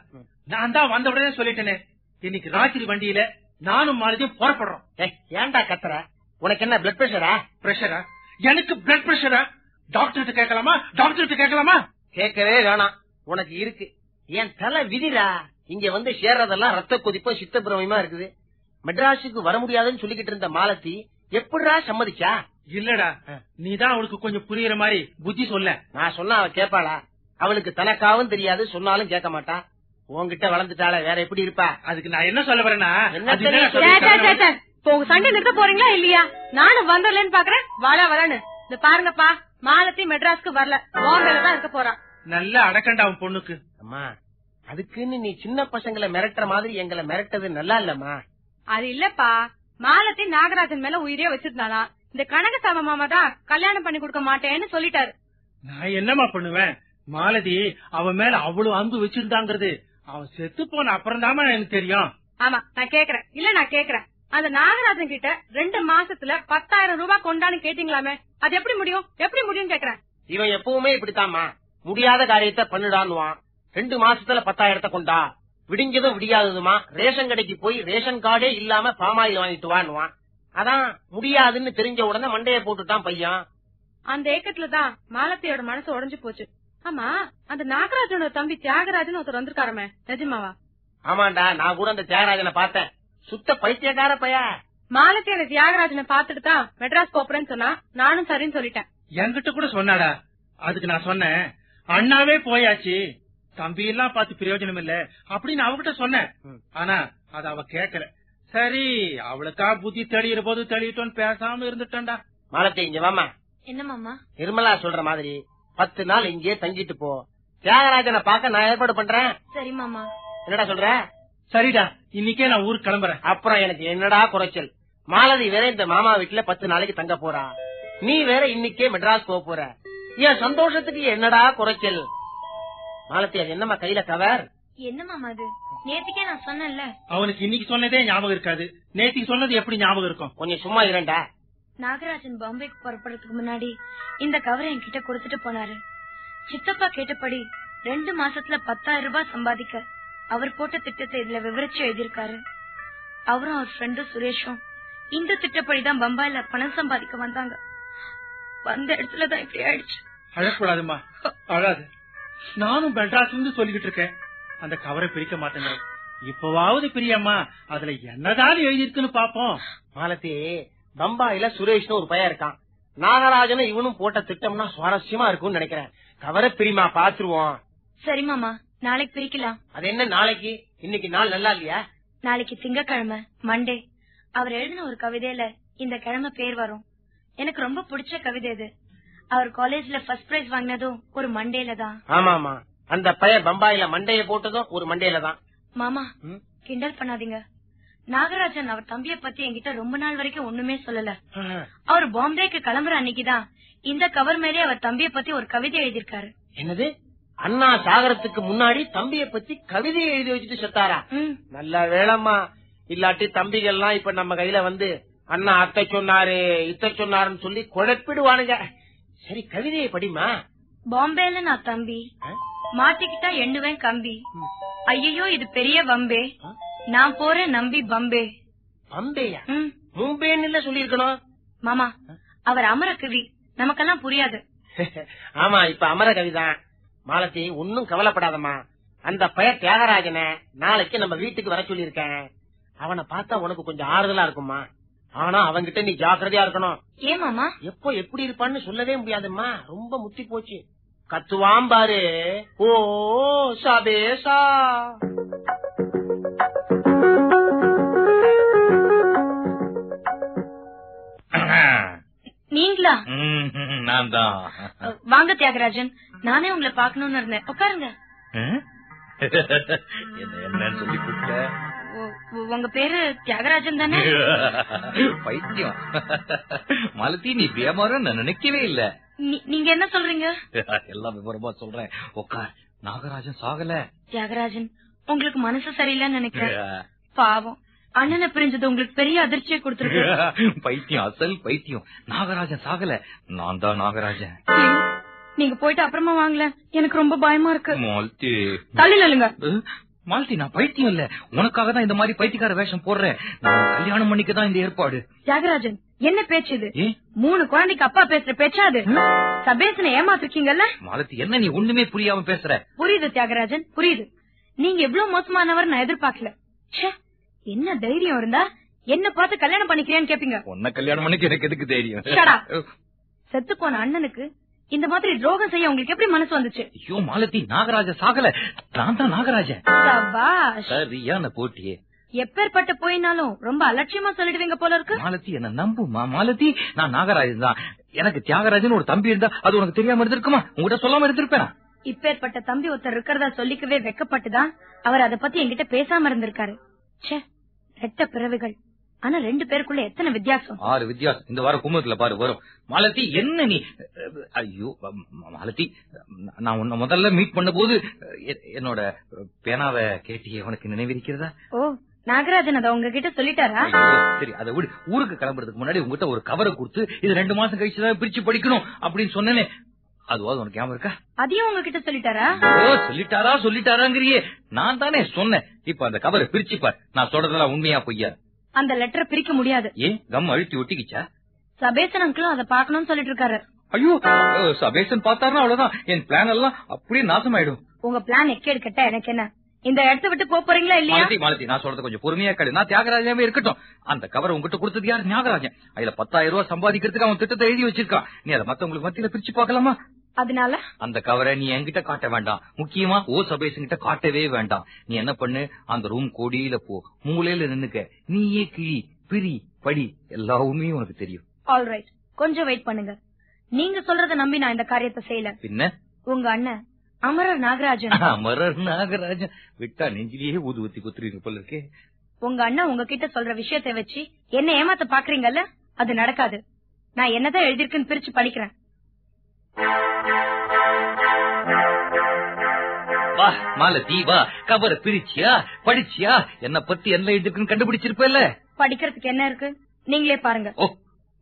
நான் தான் வந்த உடனே சொல்லிட்டேனே. இன்னைக்கு ராத்திரி வண்டியில நானும் மாலதியும் புறப்படுறோம். ஏன்டா கத்துற? உனக்கு என்ன பிளட் பிரஷரா பிரஷரா எனக்கு பிளட் பிரஷரா டாக்டர் கேட்கலாமா? டாக்டர் கேட்கலாமா? கேட்கவே வேணாம். உனக்கு இருக்கு. என் தலை விதிடா. இங்க வந்து சேர்றதெல்லாம் ரத்த கொதிப்போ சித்த பிரமயமா இருக்குது? மெட்ராஸுக்கு வர முடியாதுன்னு சொல்லிக்கிட்டு இருந்த மாலத்தி எப்படிடா சம்மதிச்சா? இல்லடா. நீதான் அவளுக்கு கொஞ்சம் புரியுற மாதிரி புத்தி சொல்ல. நான் சொன்னா அவ கேப்பாளா அவளுக்கு தனக்காவும் தெரியாது சொன்னாலும் கேட்க மாட்டா. உன்கிட்ட வளர்ந்துட்டாள வேற எப்படி இருப்பா? அதுக்கு நான் என்ன சொல்ல வரேன்னா உங்க சண்டை நிறுத்த போறீங்களா இல்லையா? நானும் வந்துடலன்னு பாக்குறேன். வர வரன்னு இந்த பாருங்கப்பா. மாலத்தி மெட்ராஸ்க்கு வரல. பாம்பேல தான் இருக்க போறான் நல்ல அடக்கண்டா அவன் பொண்ணுக்கு. அம்மா அதுக்குன்னு நீ சின்ன பசங்களை மிரட்டுற மாதிரி எங்களை மிரட்டது நல்லா இல்லம்மா. அது இல்லப்பா. மாலத்தி நாகராஜன் மேல உயிரே வச்சிருந்தானா. இந்த கனகசாம மாமா தான் கல்யாணம் பண்ணி கொடுக்க மாட்டேன்னு சொல்லிட்டாரு. நான் என்னமா பண்ணுவேன்? மாலதி அவன் மேல அவ்வளவு அன்பு வச்சிருந்தாங்கிறது. அவன் செத்து போன அப்புறம் எனக்கு தெரியும். ஆமா நான் கேக்குறேன். இல்ல நான் கேக்குறேன். அந்த நாகராஜன் கிட்ட ரெண்டு மாசத்துல பத்தாயிரம் ரூபாய் கொண்டான்னு கேட்டீங்களாமே? அது எப்படி முடியும்? எப்படி முடியும் கேக்குறேன். இவன் எப்பவுமே இப்படித்தாம்மா முடியாத காரியத்தை பண்ணுடான்னுவான். ரெண்டு மாசத்துல பத்தாயிரத்தை கொண்டா. விடிஞ்சதும் விடியாததுமா. ரேஷன் கடைக்கு போய் ரேஷன் கார்டே இல்லாம பாமாயில் வாங்கிட்டு வான்னுவான். அதான் முடியாதுன்னு தெரிஞ்ச உடனே மண்டைய போட்டுட்டான் பையன். அந்த ஏக்கத்துல தான் மாலத்தியோட மனசு உடைஞ்சு போச்சு. ஆமா அந்த நாகராஜனோட தம்பி தியாகராஜன் ஒருத்தர் வந்திருக்காரமே. நிஜமாவா? ஆமாண்டா நான் கூட அந்த தியாகராஜனை பார்த்தேன். சுத்த பைத்தியக்கார பைய? மாலத்தி அந்த தியாகராஜனை பாத்துட்டு தான் மெட்ராஸ் போறேன்னு சொன்னா நானும் சரின்னு சொல்லிட்டேன். என்கிட்ட கூட சொன்னாடா. அதுக்கு நான் சொன்னேன். அண்ணாவே போயாச்சு. தம்பி எல்லாம் பார்த்து பிரயோஜனம் இல்ல. அப்படின்னு அவகிட்ட சொன்னேன். ஆனா அத அவ கேக்கல. சரி அவளுக்கா புத்தி தெளியிற போது தெளியட்டோன்னு பேசாம இருந்துட்டேன்டா. மாலத்தை இங்க வாமா என்ன மாமா? நிர்மலா சொல்ற மாதிரி பத்து நாள் இங்கே தங்கிட்டு போ. தியாகராஜனை பார்க்க நான் ஏற்பாடு பண்றேன். சரி மாமா. என்னடா சொல்ற? சரிடா இன்னைக்கே நான் ஊருக்கு கிளம்புறேன். அப்புறம் எனக்கு என்னடா குறைச்சல்? மாலதி வேற இந்த மாமா வீட்டுல பத்து நாளைக்கு தங்க போறா. நீ வேற இன்னைக்கே மெட்ராஸ் போக போற. என் சந்தோஷத்துக்கு என்னடா குறைச்சல்? மாலத்தி அது என்னம்மா கையில கவர்? என்ன மாமா அது? நேத்துக்கே நான் சொன்னேன்ல. அவனுக்கு இன்னைக்கு சொன்னதே ஞாபகம் இருக்காது. நேத்திக்கு சொன்னது எப்படி ஞாபகம் இருக்கும்? கொஞ்சம் சும்மா இரண்டா? நாகராஜன் பாம்பேக்கு புறப்படுறதுக்கு முன்னாடி இந்த கவரை என்கிட்ட கொடுத்துட்டு போனாரு. சித்தப்பா கேட்டபடி ரெண்டு மாசத்துல பத்தாயிரம் ரூபாய் சம்பாதிக்க. அவர் போட்ட திட்டத்தை இதுல விவரிச்சு எழுதியிருக்காரு. அவரும் அவர் ஃப்ரெண்டும் சுரேஷும். இந்த திட்டப்படிதான் பம்பாயில பணம் சம்பாதிக்க வந்தாங்க. வந்த இடத்துலதான் இப்படி ஆயிடுச்சு. அழக்கூடாதுமா. அழாது. நானும் மெட்ராஸ்ல இருந்து சொல்லிக்கிட்டு இருக்கேன். அந்த கவரை பிரிக்க மாட்டேங்க இப்பவாவது பிரியம்மா அதுல என்னதான் எழுதிருக்குன்னு பாப்போம் மாலத்தி பம்பாயில சுரேஷ்னு ஒரு பையன் இருக்கான். நாகராஜனும் இவனும் போட்ட திட்டம்னா சுவாரஸ்யமா இருக்கும்னு நினைக்கிறேன். கவர பிரிமா பாத்துருவோம் சரி மாமா. நாளைக்கு பிரிக்கலாம். அது என்ன நாளைக்கு? இன்னைக்கு நாள் நல்லா இல்லையா? நாளைக்கு திங்கக்கிழமை மண்டே அவர் எழுதின ஒரு கவிதையில இந்த கிழமை பேர் வரும். எனக்கு ரொம்ப பிடிச்ச கவிதை இது. அவர் காலேஜ்ல ஃபர்ஸ்ட் பிரைஸ் வாங்கினதும் ஒரு மண்டேல தான். ஆமா ஆமா அந்த பையன் பம்பாயில மண்டைய போட்டதும் ஒரு மண்டையில தான். மாமா? கிண்டல் பண்ணாதீங்க. நாகராஜன் அவர் தம்பிய பத்தி என்கிட்ட ரொம்ப நாள் வரைக்கும் ஒண்ணுமே சொல்லல. அவர் பாம்பேக்கு கிளம்புற அன்னைக்குதான் இந்த கவர் மேலே அவர் தம்பிய பத்தி ஒரு கவிதை எழுதியிருக்காரு. என்னது? அண்ணா சாகரத்துக்கு முன்னாடி தம்பிய பத்தி கவிதையை எழுதி வச்சுட்டு செத்தாரா? நல்ல வேளம்மா. இல்லாட்டி தம்பிகள்லாம் இப்ப நம்ம கையில வந்து அண்ணா அத்தை சொன்னாரு இத்த சொன்னாருன்னு சொல்லி குழப்பிடுவானுங்க. சரி கவிதையை படிமா பாம்பேல நான் தம்பி. மாட்டிக்கிட்டா எண்ணுவேன் கம்பி. ஐயோ இது பெரிய வம்பே. நான் போறேன் நம்பி பம்பே. பம்பேயா மும்பேன்னு இல்ல சொல்லிருக்கணும் மாமா அவர் அமரக்கவி நமக்கெல்லாம் புரியாது. ஆமா இப்ப அமர கவிதான் மாலத்தி ஒன்னும் கவலைப்படாதம்மா. அந்த பய தியாகராஜனை நாளைக்கு நம்ம வீட்டுக்கு வர சொல்லியிருக்கேன். அவனை பார்த்தா உனக்கு கொஞ்சம் ஆறுதலா இருக்குமா ஆனா அவன்கிட்ட நீ ஜாக்கிரதையா இருக்கணும். ஏன் மாமா? எப்போ எப்படி இருப்பான்னு சொல்லவே முடியாதும்மா. ரொம்ப முத்தி போச்சு. கத்துவாம் பாரு. ஓ சபேசா. நீங்களா? நான் தான். வாங்க தியாகராஜன். நானே உங்களை பாக்கணும்னு இருந்தேன். உட்காருங்க. என்ன என்னன்னு சொல்லி கூப்பிட்ட? உங்க பேரு தியாகராஜன் தானே? பைத்தியம். மாலதி நீ பேமாறும் நான் நினைக்கவே இல்ல. நீங்க என்ன சொல்றீங்க? எல்லாம் விவரமா சொல்றேன். உட்கார் நாகராஜன் சாகல. தியாகராஜன் உங்களுக்கு மனசு சரியில்லைன்னு நினைக்கிறேன். பாவம். அண்ணனை பிரிஞ்சது உங்களுக்கு பெரிய அதிர்ச்சியை கொடுத்துருக்கு. பைத்தியம் அசல் பைத்தியம். நாகராஜன் சாகல. நான் தான் நாகராஜன். நீங்க போயிட்டு அப்புறமா வாங்கல எனக்கு ரொம்ப பயமா இருக்கு. மாலதி. தள்ளி நில்லுங்க. அஹ், மாலதி நான் பைத்தியம் இல்ல. உனக்காக தான் இந்த மாதிரி பைத்தியக்கார வேஷம் போடுறேன். நான் கல்யாணம் பண்ணிக்க தான் இந்த ஏற்பாடு. தியாகராஜன் என்ன பேச்சு இது? மூணு குழந்தைக்கு அப்பா பேசுற பேச்சா அது? சபேசனை ஏமாத்திருக்கீங்கல்ல மாலதி என்ன நீ ஒண்ணுமே புரியாம பேசுற? புரியுது தியாகராஜன் புரியுது. நீங்க எவ்வளவு மோசமானவர் நான் எதிர்பார்க்கல. என்ன தைரியம் இருந்தா என்ன பார்த்து கல்யாணம் பண்ணிக்கிறேன்னு கேப்பீங்க. உன்னை கல்யாணம் பண்ணிக்க எனக்கு எதுக்கு தெரியும். செத்து போன அண்ணனுக்கு இந்த மாதிரி துரோகம் செய்ய உங்களுக்கு எப்படி மனசு வந்துச்சு? ஐயோ மாலதி நாகராஜ சாகல. நான் தான் நாகராஜன் சபாஷ். சரியான போட்டியே. எப்பேற்பட்ட போயினாலும் ரொம்ப அலட்சியமா சொல்லிடுவீங்க போல இருக்கு. மாலதி என்ன நம்புமா? மாலதி நான் நாகராஜன் தான். எனக்கு தியாகராஜன் ஒரு தம்பி இருந்தா அது உனக்கு தெரியாம இருந்திருக்குமா? உங்ககிட்ட சொல்லாம இருந்திருப்பேனா? இப்பேற்பட்ட தம்பி ஒருத்தர் இருக்கிறதா சொல்லிக்கவே வெக்கப்பட்டுதான் அவர் அத பத்தி என்கிட்ட பேசாம இருந்திருக்காரு. ரெட்ட பிறவிகள். ஆனா ரெண்டு பேருக்குள்ள எத்தனை வித்தியாசம்? ஆறு வித்தியாசம். இந்த வாரம் கும்பத்துல பாரு வரும். மாலதி என்ன நீ ஐயோ ம- மாலதி நான் உன்னை முதல்ல மீட் பண்ண போது என்னோட பேனாவை கேட்டியே உனக்கு நினைவிருக்கிறதா? ஓ நாகராஜன் அத உங்ககிட்ட சொல்லிட்டாரா? சரி அதை விடு. ஊருக்கு கிளம்புறதுக்கு முன்னாடி உங்ககிட்ட ஒரு கவரை கொடுத்து இது ரெண்டு மாசம் கழிச்சு தான் பிரிச்சு படிக்கணும் அப்படின்னு சொன்னேனே. அதுவாது உனக்கு ஞாபகம் இருக்கா? அதையும் உங்ககிட்ட சொல்லிட்டாரா? ஓ சொல்லிட்டாரா சொல்லிட்டாராங்கிறியே. நான் தானே சொன்னேன். இப்ப அந்த கவரை பிரிச்சு பார். நான் சொல்றதெல்லாம் உண்மையா பொய்யா? அந்த லெட்டரை பிரிக்க முடியாது. ஏன் கம் அழுத்தி ஒட்டிக்கிச்சா? சபேசன் அங்கிளும் அதை பாக்கணும்னு சொல்லிட்டு இருக்காரு ஐயோ சபேசன் பார்த்தாருன்னா அவ்வளவுதான். என் பிளான் எல்லாம் அப்படியே நாசமாயிடும். உங்க பிளான் எக்கேடு கெட்ட எனக்கு என்ன? இந்த இடத்த விட்டு போறீங்களா இல்லையா? மாலதி மாலதி நான் சொல்றது கொஞ்சம் பொறுமையா கேளு. நான் தியாகராஜாவே இருக்கட்டும். அந்த கவர் உங்ககிட்ட கொடுத்தது யாரு? தியாகராஜன். அதுல பத்தாயிரம் ரூபாய் சம்பாதிக்கிறதுக்கு அவன் திட்டத்தை எழுதி வச்சிருக்கான். நீ அதை மத்தவங்களுக்கு மத்தியில பிரிச்சு பார்க்கலாமா? அதனால? அந்த கவரை நீ என்கிட்ட காட்ட வேண்டாம். முக்கியமா ஓ சபேசன் கிட்ட காட்டவே வேண்டாம். நீ என்ன பண்ணு? அந்த ரூம் கோடியில போ. மூலையில நின்னுக்க. நீயே கிழி பிரி படி. எல்லா உண்மையும் உனக்கு தெரியும். கொஞ்சம் வெயிட் பண்ணுங்க. நீங்க சொல்றத நம்பி நான் இந்த காரியத்தை செய்யல. பின்ன? உங்க அண்ணன் அமரர் நாகராஜன். அமரர் நாகராஜன். விட்டா நெஞ்சிலேயே ஊது ஊத்தி குத்துறீங்க போல இருக்கே. உங்க அண்ணன் உங்ககிட்ட சொல்ற விஷயத்தை வச்சு என்ன ஏமாத்த பாக்குறீங்கல்ல? அது நடக்காது. நான் என்னதான் எழுதிருக்குன்னு பிரிச்சு படிக்கிறேன். வா மாலதி வா. கவரை பிரிச்சியா படிச்சியா? என்ன பத்தி என்ன எழுதிருக்குன்னு கண்டுபிடிச்சிருப்பல படிக்கிறதுக்கு என்ன இருக்கு? நீங்களே பாருங்க. ஓ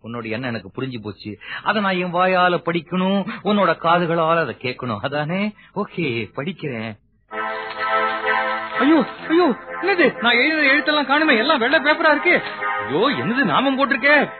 உன்னோட எண்ணம் எனக்கு புரிஞ்சு போச்சு. அத நான் என் வாயால படிக்கணும். உன்னோட காதுகளால அதை கேட்கணும். அதானே? ஓகே படிக்கிறேன். ஐயோ ஐயோ என்னது? நான் எழுதின எழுத்தெல்லாம் காணுமே. எல்லாம் வெள்ளை பேப்பரா இருக்கு. ஐயோ என்னது நாமம் போட்டிருக்கே?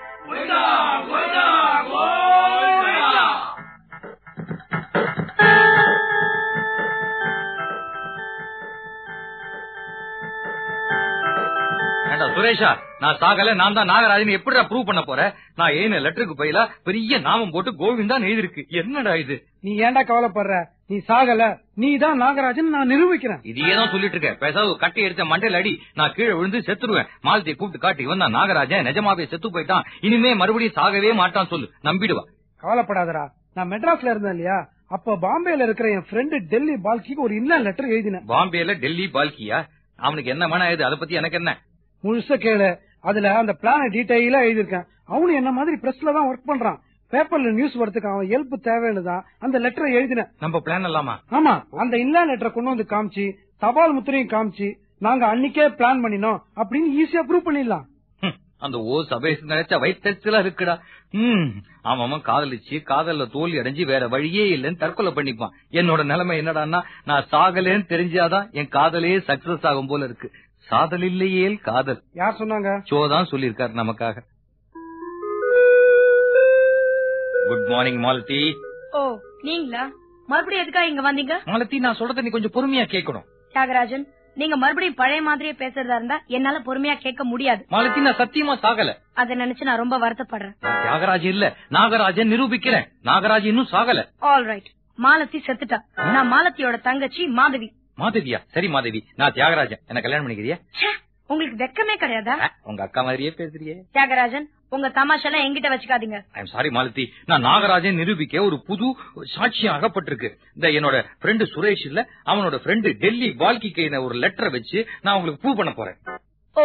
சுரேஷா? நான் சாகல நான் தான் நாகராஜன் எப்படிடா ப்ரூவ் பண்ண போறேன் நான் எழுதின லெட்டருக்கு பதிலா பெரிய நாமம் போட்டு கோவிந்தா எழுதிருக்கு? என்னடா இது? நீ ஏன்டா கவலைப்படுற? நீ சாகல நீ தான் நாகராஜன் நான் நிரூபிக்கிறேன். இதையே தான் சொல்லிட்டு இருக்கேன் பேசாத ஒரு கட்டி எடுத்த மண்டையில அடி. நான் கீழே விழுந்து செத்துருவேன். மாலத்தியை கூப்பிட்டு காட்டி இவன் தான் நாகராஜன். நிஜமாவே செத்து போயிட்டான். இனிமே மறுபடியும் சாகவே மாட்டான் சொல்லு. நம்பிடுவா. கவலைப்படாதடா. நான் மெட்ராஸ்ல இருந்தேன் இல்லையா? அப்ப பாம்பேல இருக்கிற என் ஃப்ரெண்டு டெல்லி பால்கிக்கு ஒரு இன்ன லெட்டர் எழுதினேன். பாம்பேல டெல்லி பால்கியா? அவனுக்கு என்ன மன இது அதை பத்தி எனக்கு என்ன? முழுச கேளு. அதுல அந்த பிளான டீடைலா எழுதியிருக்கேன். அவனு என்ன மாதிரி பிரஸ்ல தான் ஒர்க் பண்றான். பேப்பர்ல நியூஸ் வரதுக்கு அவன் ஹெல்ப் தேவைன்னு தான் அந்த லெட்டரை எழுதினேன். நம்ம பிளான் இல்லாமா. ஆமா அந்த இல்லா லெட்டரை கொண்டு வந்து காமிச்சு தபால் முத்திரையும் காமிச்சு நாங்க அன்னைக்கே பிளான் பண்ணினோம் அப்படின்னு ஈஸியா ப்ரூவ் பண்ணிடலாம். அந்த ஓ சபேஷ் நினைச்சா வயிற்றுல இருக்குடா. ம் அவன் காதலிச்சு காதல்ல தோல்வி அடைஞ்சு வேற வழியே இல்லைன்னு தற்கொலை பண்ணிப்பான். என்னோட நிலைமை என்னடான்னா நான் சாகலேன்னு தெரிஞ்சாதான் என் காதலே சக்சஸ் ஆகும் போல இருக்கு. சாதல் இல்லையேல் காதல். யார் சொன்னாங்க? சோதான் சொல்லியிருக்காரு நமக்காக. Good morning Malathi. ஓ நீங்களா? மறுபடியும் எதுக்கா இங்க வந்தீங்க? மாலதி நான் சொல்றத நீ கொஞ்சம் பொறுமையா கேட்கணும். தியாகராஜன் நீங்க மறுபடியும் பழைய மாதிரியே பேசுறதா இருந்தா என்னால பொறுமையா கேட்க முடியாது. மாலதி நான் சத்தியமா சாகல. அதை நினைச்சு நான் ரொம்ப வருத்தப்படுறேன். நான் தியாகராஜன் இல்ல. நாகராஜன் நிரூபிக்கிறேன். நாகராஜன் இன்னும் சாகல. ஆல் ரைட் மாலத்தி செத்துட்டா. நான் மாலத்தியோட தங்கச்சி மாதவி. மாதவியா? சரி மாதவி. நான் தியாகராஜன். என்ன கல்யாணம் பண்ணிக்கிறியா? உங்களுக்கு வெக்கமே கிடையாதா? உங்க அக்கா மாதிரியே பேசுறியே. தியாகராஜன் உங்க தமாஷெல்லாம் என்கிட்ட வச்சுக்காதீங்க. I'm sorry Malathi. நான் நாகராஜன் நிரூபிக்க ஒரு புது சாட்சி அகப்பட்டிருக்கு. இந்த என்னோட ஃப்ரெண்டு சுரேஷ் இல்ல அவனோட ஃப்ரெண்டு டெல்லி எழுதின ஒரு லெட்டரை வச்சு நான் உங்களுக்கு ப்ரூவ் பண்ண போறேன். ஓ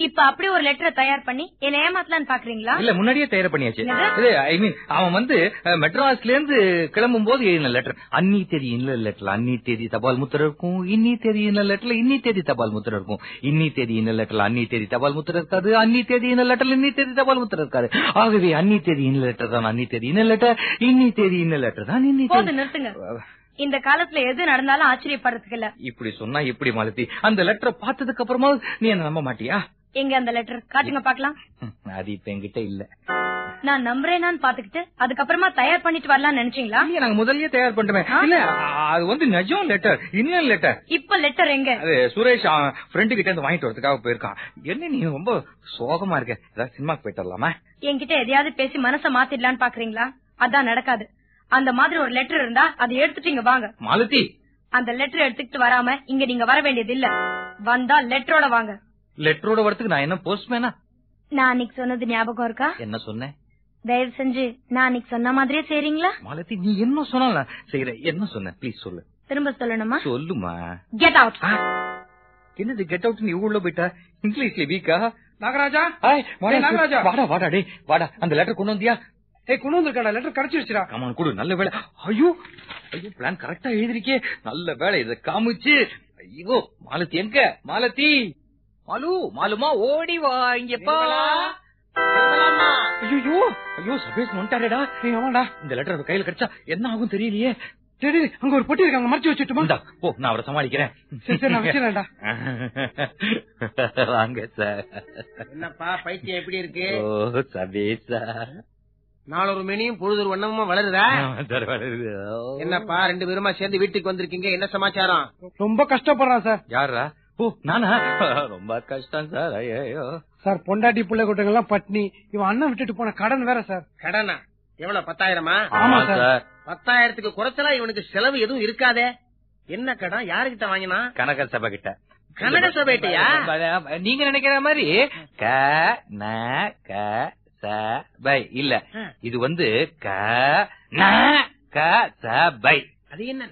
இப்ப அப்படி ஒரு லெட்டரை தயார் பண்ணி என்ன ஏமாத்தலான்னு பாக்குறீங்களா? இல்ல முன்னாடியே தயார் பண்ணியாச்சு. என்னது? ஐ மீன் அவன் வந்து மெட்ராஸ்ல இருந்து கிளம்பும் போது எழுதின லெட்டர் அன்னி தேதி இன்ன லெட்டர்ல அன்னி தேதி தபால் முத்திர இருக்கும் இன்னி தேதி இன்ன லெட்டர்ல இன்னி தேதி தபால் முத்திர இருக்கும். இன்னி தேதி இன்ன லெட்டர்ல அன்னி தேதி தபால் முத்திர இருக்காது. அன்னி தேதி இன்ன லெட்டர்ல இன்னி தேதி தபால் முத்திர இருக்காது. ஆகவே அன்னி தேதி இன்ன லெட்டர் தான்? அன்னி தேதி இன்ன லெட்டர் இன்னி தேதி இன்ன லெட்டர் தான்? இன்னி தேதி நிறுத்துங்க. இந்த காலத்துல எது நடந்தாலும் ஆச்சரியப்படுறதுக்கு இல்ல. இப்படி சொன்னா எப்படி மாலத்தி அந்த லெட்டரை பார்த்ததுக்கு அப்புறமா நீ என்ன நம்ப மாட்டியா? எங்க அந்த லெட்டர் காட்டுங்க பாக்கலாம் அது இப்ப என்கிட்ட இல்ல. நான் நம்புறேனான்னு பாத்துக்கிட்டு அதுக்கப்புறமா தயார் பண்ணிட்டு வரலாம்னு நினைச்சீங்களா? இல்லையே, நாங்க முதல்லயே தயார் இல்ல அது வந்து நிஜம் லெட்டர் இன்னும் லெட்டர் இப்ப லெட்டர் எங்க? அது சுரேஷ் ஃப்ரெண்டு கிட்ட இருந்து வாங்கிட்டு வரதுக்காக போயிருக்கான். என்ன நீ ரொம்ப சோகமா இருக்க? ஏதாவது சினிமாக்கு போயிட்டு வரலாமா? என்கிட்ட எதையாவது பேசி மனச மாத்திடலான்னு பாக்குறீங்களா? அதான் நடக்காது. அந்த மாதிரி ஒரு லெட்டர் இருந்தா அதை எடுத்துட்டு இங்க வாங்க. மாலதி! அந்த லெட்டர் எடுத்துக்கிட்டு வராம இங்க நீங்க வர வேண்டியது இல்ல. வந்தா லெட்டரோட வாங்க. லெட்டரோட வரதுக்கு நான் என்ன போஸ்ட்மேனா நான் அன்னைக்கு சொன்னது ஞாபகம் இருக்கா? என்ன சொன்னேன்? தயவு செஞ்சு நான் அன்னைக்கு சொன்ன மாதிரியே செய்றீங்களா? மாலதி நீ என்ன சொன்னாலும் செய்யற என்ன சொன்ன ப்ளீஸ் சொல்லு. திரும்ப சொல்லணுமா? சொல்லுமா? கெட் அவுட் என்னது கெட் அவுட் நீ உள்ள போயிட்டா? இங்கிலீஷ்ல வீக்கா நாகராஜா? நாகராஜா. வாடா வாடா டேய் வாடா. அந்த லெட்டர் கொண்டு வந்தியா? ஏய் கொண்டு வந்திருக்கா லெட்டர் கிடைச்சிருச்சுடா. கமான் கொடு. நல்ல வேலை. ஐயோ ஐயோ பிளான் கரெக்டா எழுதிருக்கே. நல்ல வேலை. இத காமிச்சு. ஐயோ மாலதி எங்க? மாலதி! மாலு மாலுமா ஓடி வா இங்க பா ஐயோ ஐயோ சபேஷ் வந்துட்டாரேடா. நீ ஆமாடா. இந்த லெட்டர் கையில கிடைச்சா என்ன ஆகும் தெரியலையே. சரி அங்க ஒரு பொட்டி இருக்காங்க மறைச்சு வச்சுட்டுமா? போ நான் அவரை சமாளிக்கிறேன். சரி சரி நான் வச்சிடறேன்டா. வாங்க சார். என்னப்பா பைத்தியம் எப்படி இருக்கு? ஓ சபேஷா நாளொரு மெனியும் பொழுது வண்ணமுமா வளருதா. என்னப்பா ரெண்டு பேருமா சேர்ந்து வீட்டுக்கு வந்திருக்கீங்க? என்ன சமாச்சாரம்? ரொம்ப கஷ்டப்படுறான் சார். யாரா ஓ நானா? ரொம்ப கஷ்டம் சார். ஐயோ சார் பொண்டாட்டி பிள்ளை குட்டங்க எல்லாம் பட்னி. இவன் அண்ணன் விட்டுட்டு போன கடன் வேற சார். கடனா? எவ்வளவு பத்தாயிரமா? ஆமா சார். பத்தாயிரத்துக்கு குறைச்சலா இவனுக்கு செலவு எதுவும் இருக்காதே? என்ன கடன்? யாருகிட்ட வாங்கினா? கனக சபை கிட்ட. கனக சபைட்டையா? நீங்க நினைக்கிற மாதிரி க ந க ச பை. இல்ல. இது வந்து க ந க ச பை. அது என்ன.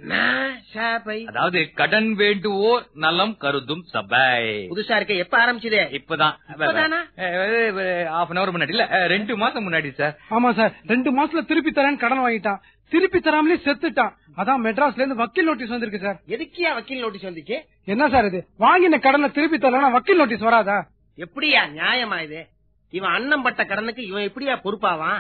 அதாவது கடன் வேண்டுவோர் நலம் கருதும் சபை. புதுசா இருக்க எப்ப ஆரம்பிச்சதே? இப்பதான். இப்பதானா? ஹாஃப் அன் அவர் முன்னாடி. இல்ல ரெண்டு மாசம் முன்னாடி சார். ஆமா சார். ரெண்டு மாசத்துல திருப்பி தரேன்னு கடன் வாங்கிட்டான். திருப்பி தராமலே செத்துட்டான். அதான் மெட்ராஸ்ல இருந்து வக்கீல் நோட்டீஸ் வந்திருக்கு சார். எதுக்கியா வக்கீல் நோட்டீஸ் வந்துச்சு என்ன சார் இது? வாங்கின கடனை திருப்பி தரலன்னா வக்கீல் நோட்டீஸ் வராதா? எப்படியா நியாயமா இது? இவன் அண்ணன் பட்ட கடனுக்கு இவன் எப்படியா பொறுப்பாவான்?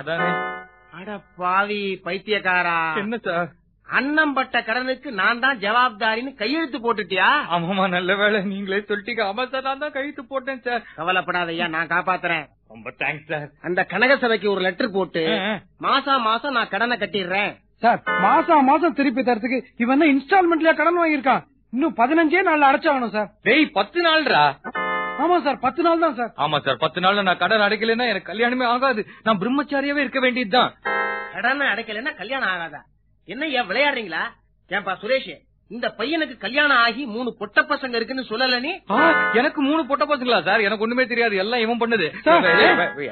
அட பாவி பைத்தியக்காரா. என்ன சார்? பட்ட கடனுக்கு நான் தான் ஜவாப்தாரின்னு கையெழுத்து போட்டுட்டியா? ஆமாமா நல்ல வேலை நீங்களே சொல்லிட்டீங்க. ஆமா சார் நான் தான் கைத்து போட்டேன் சார். கவலைப்படாதய்யா நான் காப்பாத்துறேன். ரொம்ப தேங்க்ஸ் சார். அந்த கனக சபைக்கு ஒரு லெட்டர் போட்டு மாசா மாசம் நான் கடனை கட்டிடுறேன். சார் மாசம் மாசம் திருப்பி தரத்துக்கு இவன் தான் இன்ஸ்டால்மெண்ட்லயா கடன் வாங்கியிருக்கான்? இன்னும் பதினஞ்சே நாள்ல அடைச்சாகணும் சார். டேய் பத்து நாள்ரா? ஆமா சார் பத்து நாள் தான் சார். ஆமா சார் பத்து நாள்ல நான் கடன் அடைக்கலைன்னா எனக்கு கல்யாணமே ஆகாது. நான் பிரம்மச்சாரியாவே இருக்க வேண்டியதுதான். கடனை அடைக்கலைன்னா கல்யாணம் ஆகாதா? என்னய்யா விளையாடுறீங்களா? ஏன்பா சுரேஷ் இந்த பையனுக்கு கல்யாணம் ஆகி மூணு பொட்ட பசங்க இருக்குன்னு சொல்லல நீ? எனக்கு மூணு பொட்ட பசங்களா சார்? எனக்கு ஒண்ணுமே தெரியாது. எல்லாம் இவன் பண்ணது.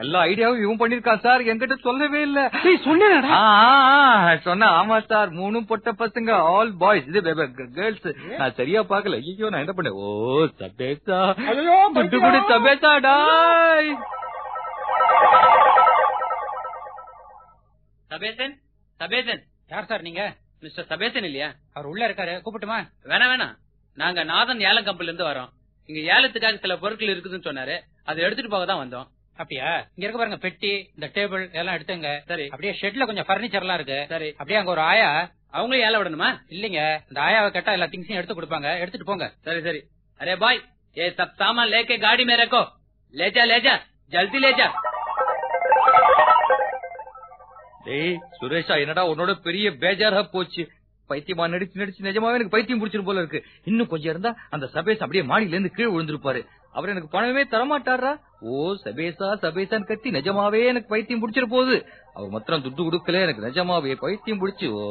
எல்லா ஐடியாவும் இவன் பண்ணிருக்கான் சார். என்கிட்ட சொல்லவே இல்ல. ஆ, சொன்ன. ஆமா சார் மூணு பொட்ட பசங்க ஆல் பாய்ஸ் இது கேர்ள்ஸ் நான் சரியா பாக்கல ஐயோ நான் என்ன பண்ணேன்? ஓ சபேசா. துட்டு குடி சபேசா டாய். சபேசன் சபேசன். யார் சார் நீங்க? மிஸ்டர் சபேசன் இல்லையா? அவர் உள்ள இருக்காரு. கூப்பிட்டுமா? வேணா வேணாம். நாங்க நாதன் ஏலம் கம்பெனில இருந்து வரோம். இங்க ஏலத்துக்காக சில பொருட்கள் இருக்குதுன்னு சொன்னாரு. அதை எடுத்துட்டு போக தான் வந்தோம். அப்படியா? இங்க இருக்க பாருங்க பெட்டி இந்த டேபிள் இதெல்லாம் எடுத்துங்க. சரி. அப்படியே ஷெட்ல கொஞ்சம் பர்னிச்சர் எல்லாம் இருக்கு. சரி. அப்படியே அங்க ஒரு ஆயா? அவங்களும் ஏல விடணுமா? இல்லீங்க. இந்த ஆயாவை கேட்டா எல்லா திங்ஸையும் எடுத்து கொடுப்பாங்க. எடுத்துட்டு போங்க. சரி சரி. அரே பாய் ஏ சப் சாமான் லேக்கே காடி மேரக்கோ. லேஜா லேஜா. ஜல்தி லேஜா. டேய் சுரேஷா என்னடா உன்னோட பெரிய பேஜாரா போச்சு. பைத்தியமா நடிச்சு நடிச்சு நிஜமாவே எனக்கு பைத்தியம் பிடிச்சிரும் போல இருக்கு. இன்னும் கொஞ்சம் இருந்தா அந்த சபேஸ் அப்படியே மாடியில இருந்து கீழே விழுந்திருப்பாரு. அவர் எனக்கு பணமே தரமாட்டாரா ஓ சபேசா சபேசான்னு கத்தி நிஜமாவே எனக்கு பைத்தியம் பிடிச்சிரு போகுது அவர் மாத்திரம் துட்டு கொடுக்கல எனக்கு நிஜமாவே பைத்தியம் பிடிச்சு. ஓ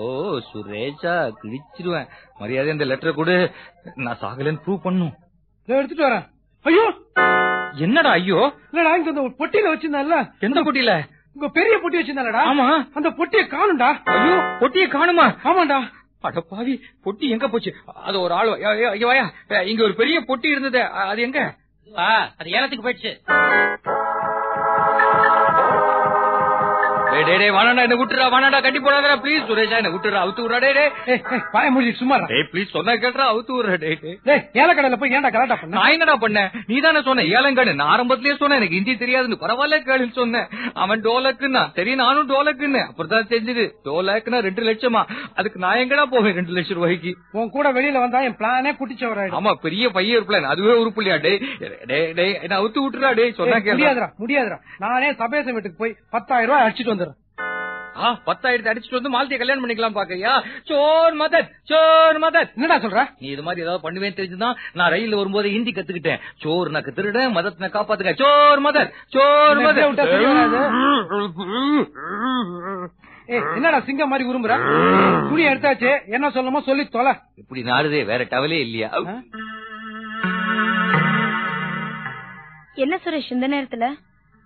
சுரேஷா கிழிச்சிருவேன். மரியாதை இந்த லெட்டர் கொடு. நான் சாகலன்னு ப்ரூவ் பண்ணும். எடுத்துட்டு வரேன். ஐயோ! என்னடா ஐயோ? இல்லடா இங்க பொட்டியில வச்சிருந்தான்ல. எந்த பொட்டியில? உங்க பெரிய பொட்டி வச்சிருந்தாலடா ஆமா. அந்த பொட்டியை காணும்டா. ஐயோ பொட்டியை காணுமா? ஆமாண்டா. அட பாவி பொட்டி எங்க போச்சு? அது ஒரு ஆள் இங்க ஒரு பெரிய பொட்டி இருந்தது. அது எங்க? அது ஏலத்துக்கு போயிடுச்சு. டேய் டேய், வாணாடா என்ன விட்டுறா வாணாடா கட்டி போடாதடா ப்ளீஸ் சுரேஷா என்ன விட்டுறா அவுத்து விடுறா டேய் டேய். பாய மூடி சும்மா. டேய் ப்ளீஸ் சொன்னா கேட்டுறா அவுத்து விடுறா டேய் டேய். டேய் ஏலக்கடையில போய் ஏன்டா கலாட்டா பண்ண? நான் என்னடா பண்ணேன் நீ தானே சொன்ன ஏலங்காடு நான் ஆரம்பத்திலேயே சொன்னேன் எனக்கு ஹிந்தி தெரியாதுன்னு. பரவாயில்ல கேளுன்னு சொன்னேன். அவன் டோலக்குன்னா சரி நானும் டோலக்குன்னு. அப்புறம் தெரிஞ்சது டோலக்குன்னா ரெண்டு லட்சமா. அதுக்கு நான் எங்கடா போவேன் ரெண்டு லட்சம் ரூபாய்க்கு? உன் கூட வெளியில வந்தா என் பிளானே குட்டிச்சவராயிடும். ஆமா பெரிய பையன் இருப்பல அதுவே உருப்பில்லையா டேய். டேய் டேய் என்ன அவுத்து விட்டுறா டேய் சொன்னா ஏய், கேளு முடியாதுடா முடியாதுடா. நானே சபேசன் வீட்டுக்கு போய் பத்தாயிரம் ரூபாய் அடிச்சிட்டு வந்துடுறேன் ஆ பத்தாயிரத்து அடிச்சுட்டு வந்து மாலத்திய கல்யாணம் பண்ணிக்கலாம் பாக்கையா? சோர் மதத் சோர் மதத் என்னடா சொல்ற? நீ இது மாதிரி ஏதாவது பண்ணுவேன்னு தெரிஞ்சுதான் நான் ரயில்ல வரும்போது ஹிந்தி கத்துக்கிட்டேன். சோர் நக்கு திருடன் மதத் நான் காப்பாத்துக்க சோர் மதத் சோர் மதத் ஏய் என்னடா சிங்கம் மாதிரி உருமுற துணி எடுத்தாச்சு என்ன சொல்லணுமோ சொல்லி தொலை. இப்படி நாடுதே வேற டவலே இல்லையா? என்ன சுரேஷ் இந்த நேரத்துல?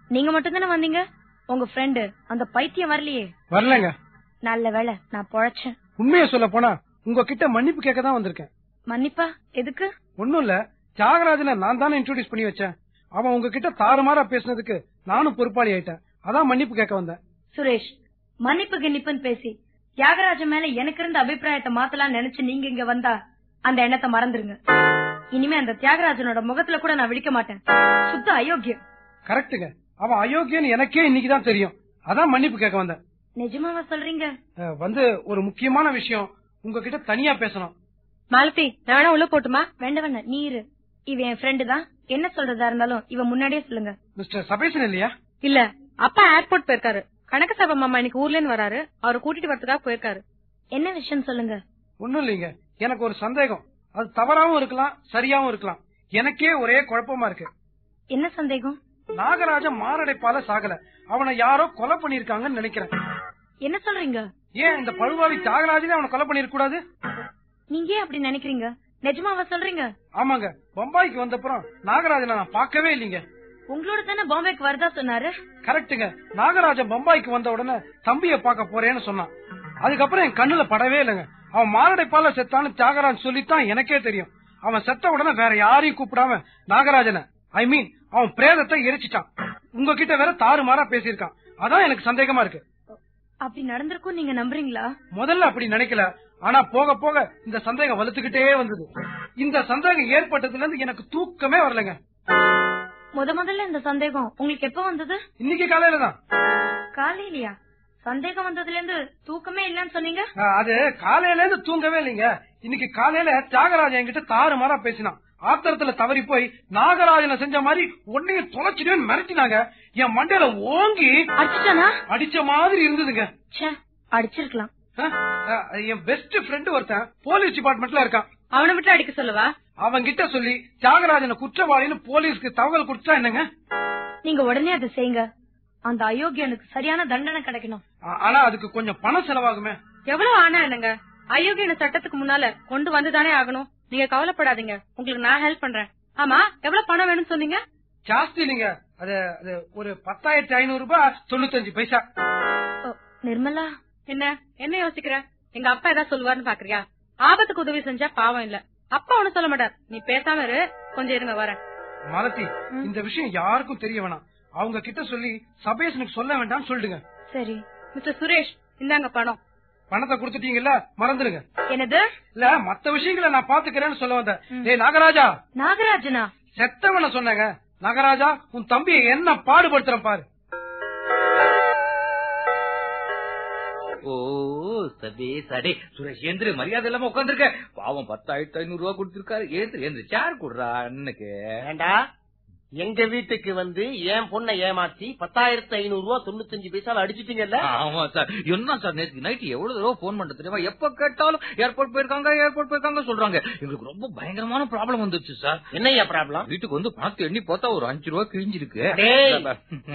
நீங்க மட்டும் தானே வந்தீங்க? உங்க ஃப்ரெண்டு அந்த பைத்தியம் வரலையே. வரலங்க. நல்ல வேளை நான் பொழைச்சேன். உண்மையை சொல்ல போனா உங்ககிட்ட மன்னிப்பு கேட்க தான் வந்திருக்கேன். மன்னிப்பா? எதுக்கு? ஒண்ணும் இல்ல. தியாகராஜனை நான் தானே இன்ட்ரோடியூஸ் பண்ணி வச்சேன். அவன் உங்ககிட்ட தாறுமாறா பேசினதுக்கு நானும் பொறுப்பாளி ஆயிட்டேன். அதான் மன்னிப்பு கேட்க வந்தேன். சுரேஷ் மன்னிப்பு கிண்ணிப்புன்னு பேசி தியாகராஜன் மேல எனக்கு இருந்த அபிப்பிராயத்தை மாத்தலாம் நினைச்சு நீங்க இங்க வந்தா அந்த எண்ணத்தை மறந்துருங்க. இனிமே அந்த தியாகராஜனோட முகத்துல கூட நான் விழிக்க மாட்டேன். சுத்த அயோக்கியம். கரெக்ட்டுங்க அவன் அயோக்கியன்னு எனக்கே இன்னைக்கு தான் தெரியும். அதான் மன்னிப்பு கேட்க வந்தேன் நிஜமாவா சொல்றீங்க? வந்து ஒரு முக்கியமான விஷயம் உங்ககிட்ட தனியா பேசணும். மாலதி நானும் உள்ள போட்டுமா? வேண்டாம் வேண்டாம். நீ இரு. இவ என் ஃப்ரெண்டு தான். என்ன சொல்றதா இருந்தாலும் இவ முன்னாடியே சொல்லுங்க. மிஸ்டர் சபேசன் இல்லையா? இல்ல. அப்பா ஏர்போர்ட் போயிருக்காரு. கணக்கு சபை மாமா இன்னைக்கு ஊர்ல இருந்து வராரு. அவரை கூட்டிட்டு வரதுக்காக போயிருக்காரு. என்ன விஷயம் சொல்லுங்க? ஒண்ணும் இல்லைங்க. எனக்கு ஒரு சந்தேகம். அது தவறாவும் இருக்கலாம் சரியாவும் இருக்கலாம். எனக்கே ஒரே குழப்பமா இருக்கு. என்ன சந்தேகம்? நாகராஜன் மாரடைப்பால சாகல. அவனை யாரோ கொலை பண்ணிருக்காங்கன்னு நினைக்கிறேன். என்ன சொல்றீங்க? ஏன் இந்த பழுவாவி தியாகராஜனே அவனை கொலை பண்ணிருக்க கூடாது நீங்க ஏன் அப்படி நினைக்கிறீங்க? நிஜமாவா சொல்றீங்க? ஆமாங்க. பம்பாய்க்கு வந்தப்புறம் நாகராஜனை நான் பார்க்கவே இல்லைங்க. உங்களோட தானே பாம்பேக்கு வரதா சொன்னாரு? கரெக்ட்டுங்க. நாகராஜன் பம்பாய்க்கு வந்த உடனே தம்பிய பார்க்க போறேன்னு சொன்னான். அதுக்கப்புறம் என் கண்ணுல படவே இல்லைங்க. அவன் மாரடைப்பால செத்தான்னு தியாகராஜ் சொல்லித்தான் எனக்கே தெரியும். அவன் செத்த உடனே வேற யாரையும் கூப்பிடாம நாகராஜனை ஐ மீன் அவன் பிரேதத்தை எரிச்சிட்டான். உங்ககிட்ட வேற தாறுமாறா பேசியிருக்கான். அதான் எனக்கு சந்தேகமா இருக்கு. அப்படி நடந்திருக்கும் நீங்க நம்புறீங்களா? முதல்ல அப்படி நினைக்கல. ஆனா போக போக இந்த சந்தேகம் வலுத்துக்கிட்டே வந்தது. இந்த சந்தேகம் ஏற்பட்டதுல இருந்து எனக்கு தூக்கமே வரலங்க. முத முதல்ல இந்த சந்தேகம் உங்களுக்கு எப்ப வந்தது? இன்னைக்கு காலையில தான். காலையிலயா? சந்தேகம் வந்ததுல இருந்து தூக்கமே இல்லன்னு சொன்னீங்க? அது காலையில இருந்து தூங்கவே இல்லைங்க. இன்னைக்கு காலையில தியாகராஜன் என்கிட்ட தாறுமாறா பேசினான். ஆத்திரத்துல தவறி போய் நாகராஜனை செஞ்ச மாதிரி உன்னையும் தொலைச்சிடுவேன்னு மிரட்டினாங்க. என் மண்டையில ஓங்கி அடிச்சுட்டானா? அடிச்ச மாதிரி இருந்ததுங்க. ச்சே அடிச்சிருக்கலாம். என் பெஸ்ட் ஃப்ரெண்டு ஒருத்தன் போலீஸ் டிபார்ட்மெண்ட்ல இருக்கான். அவனை விட்டு அடிக்க சொல்லவா? அவன் கிட்ட சொல்லி தியாகராஜனை குற்றவாளின்னு போலீஸ்க்கு தகவல் கொடுத்தா என்னங்க? நீங்க உடனே அதை செய்யுங்க. அந்த அயோக்கியனுக்கு சரியான தண்டனை கிடைக்கணும். ஆனா அதுக்கு கொஞ்சம் பணம் செலவாகுமே. எவ்வளவு ஆனா என்னங்க? அயோக்கியன சட்டத்துக்கு முன்னால கொண்டு வந்துதானே ஆகணும். நீங்க கவலைப்படாதீங்க. உங்களுக்கு நான் ஹெல்ப் பண்றேன். ஆமா எவ்வளவு பணம் வேணும்னு சொன்னீங்க? ஜாஸ்தி இல்லைங்க. அது அது ஒரு பத்தாயிரத்தி ஐநூறு ரூபாய் தொண்ணூத்தஞ்சு பைசா. நிர்மலா? என்ன? என்ன யோசிக்கிற? எங்க அப்பா ஏதாவது சொல்லுவாருன்னு பாக்குறியா? ஆபத்துக்கு உதவி செஞ்சா பாவம் இல்ல. அப்பா ஒண்ணு சொல்ல மாட்டார். நீ பேசாம இரு கொஞ்சம் இருங்க வரேன். மாலதி இந்த விஷயம் யாருக்கும் தெரிய வேணாம். அவங்க கிட்ட சொல்லி சபேஷனுக்கு சொல்ல வேண்டாம்னு சொல்லிடுங்க சரி. மிஸ்டர் சுரேஷ் இந்தாங்க பணம். பணத்தை கொடுத்துட்டீங்கல்ல மறந்துடுங்க. என்னது? இல்ல மத்த விஷயங்களை நான் பாத்துக்கிறேன்னு சொல்ல வந்தேன். டேய் நாகராஜா. நாகராஜனா? செத்தவன சொன்னாங்க. நாகராஜா உன் தம்பியை என்ன பாடுபடுத்துறேன் பாரு. ஓ சபேஸ் அடே சுரேஷ் ஏந்திரு மரியாதை இல்லாம உட்காந்துருக்க பாவம் பத்தாயிரத்தி ஐநூறு ரூபாய் கொடுத்திருக்காரு. ஏந்திரு ஏந்திரு சேர் குடுறா அண்ணனுக்கு ஏண்டா? எங்க வீட்டுக்கு வந்து என் பொண்ணை ஏமாத்தி பத்தாயிரத்து ஐநூறு ரூபா தொண்ணூத்தஞ்சு பைசால அடிச்சிட்டீங்கல்ல? ஆமா சார். என்ன சார் நேற்று நைட் எவ்வளவு தடவை போன் பண்ண தெரியுமா? எப்ப கேட்டாலும் ஏர்போர்ட் போயிருக்காங்க ஏர்போர்ட் போயிருக்காங்க சொல்றாங்க. எங்களுக்கு ரொம்ப பயங்கரமான ப்ராப்ளம் வந்துச்சு சார். என்னய்யா ப்ராப்ளம் வீட்டுக்கு வந்து பணத்தை எண்ணி பார்த்தா ஒரு அஞ்சு ரூபா கிழிஞ்சிருக்கு.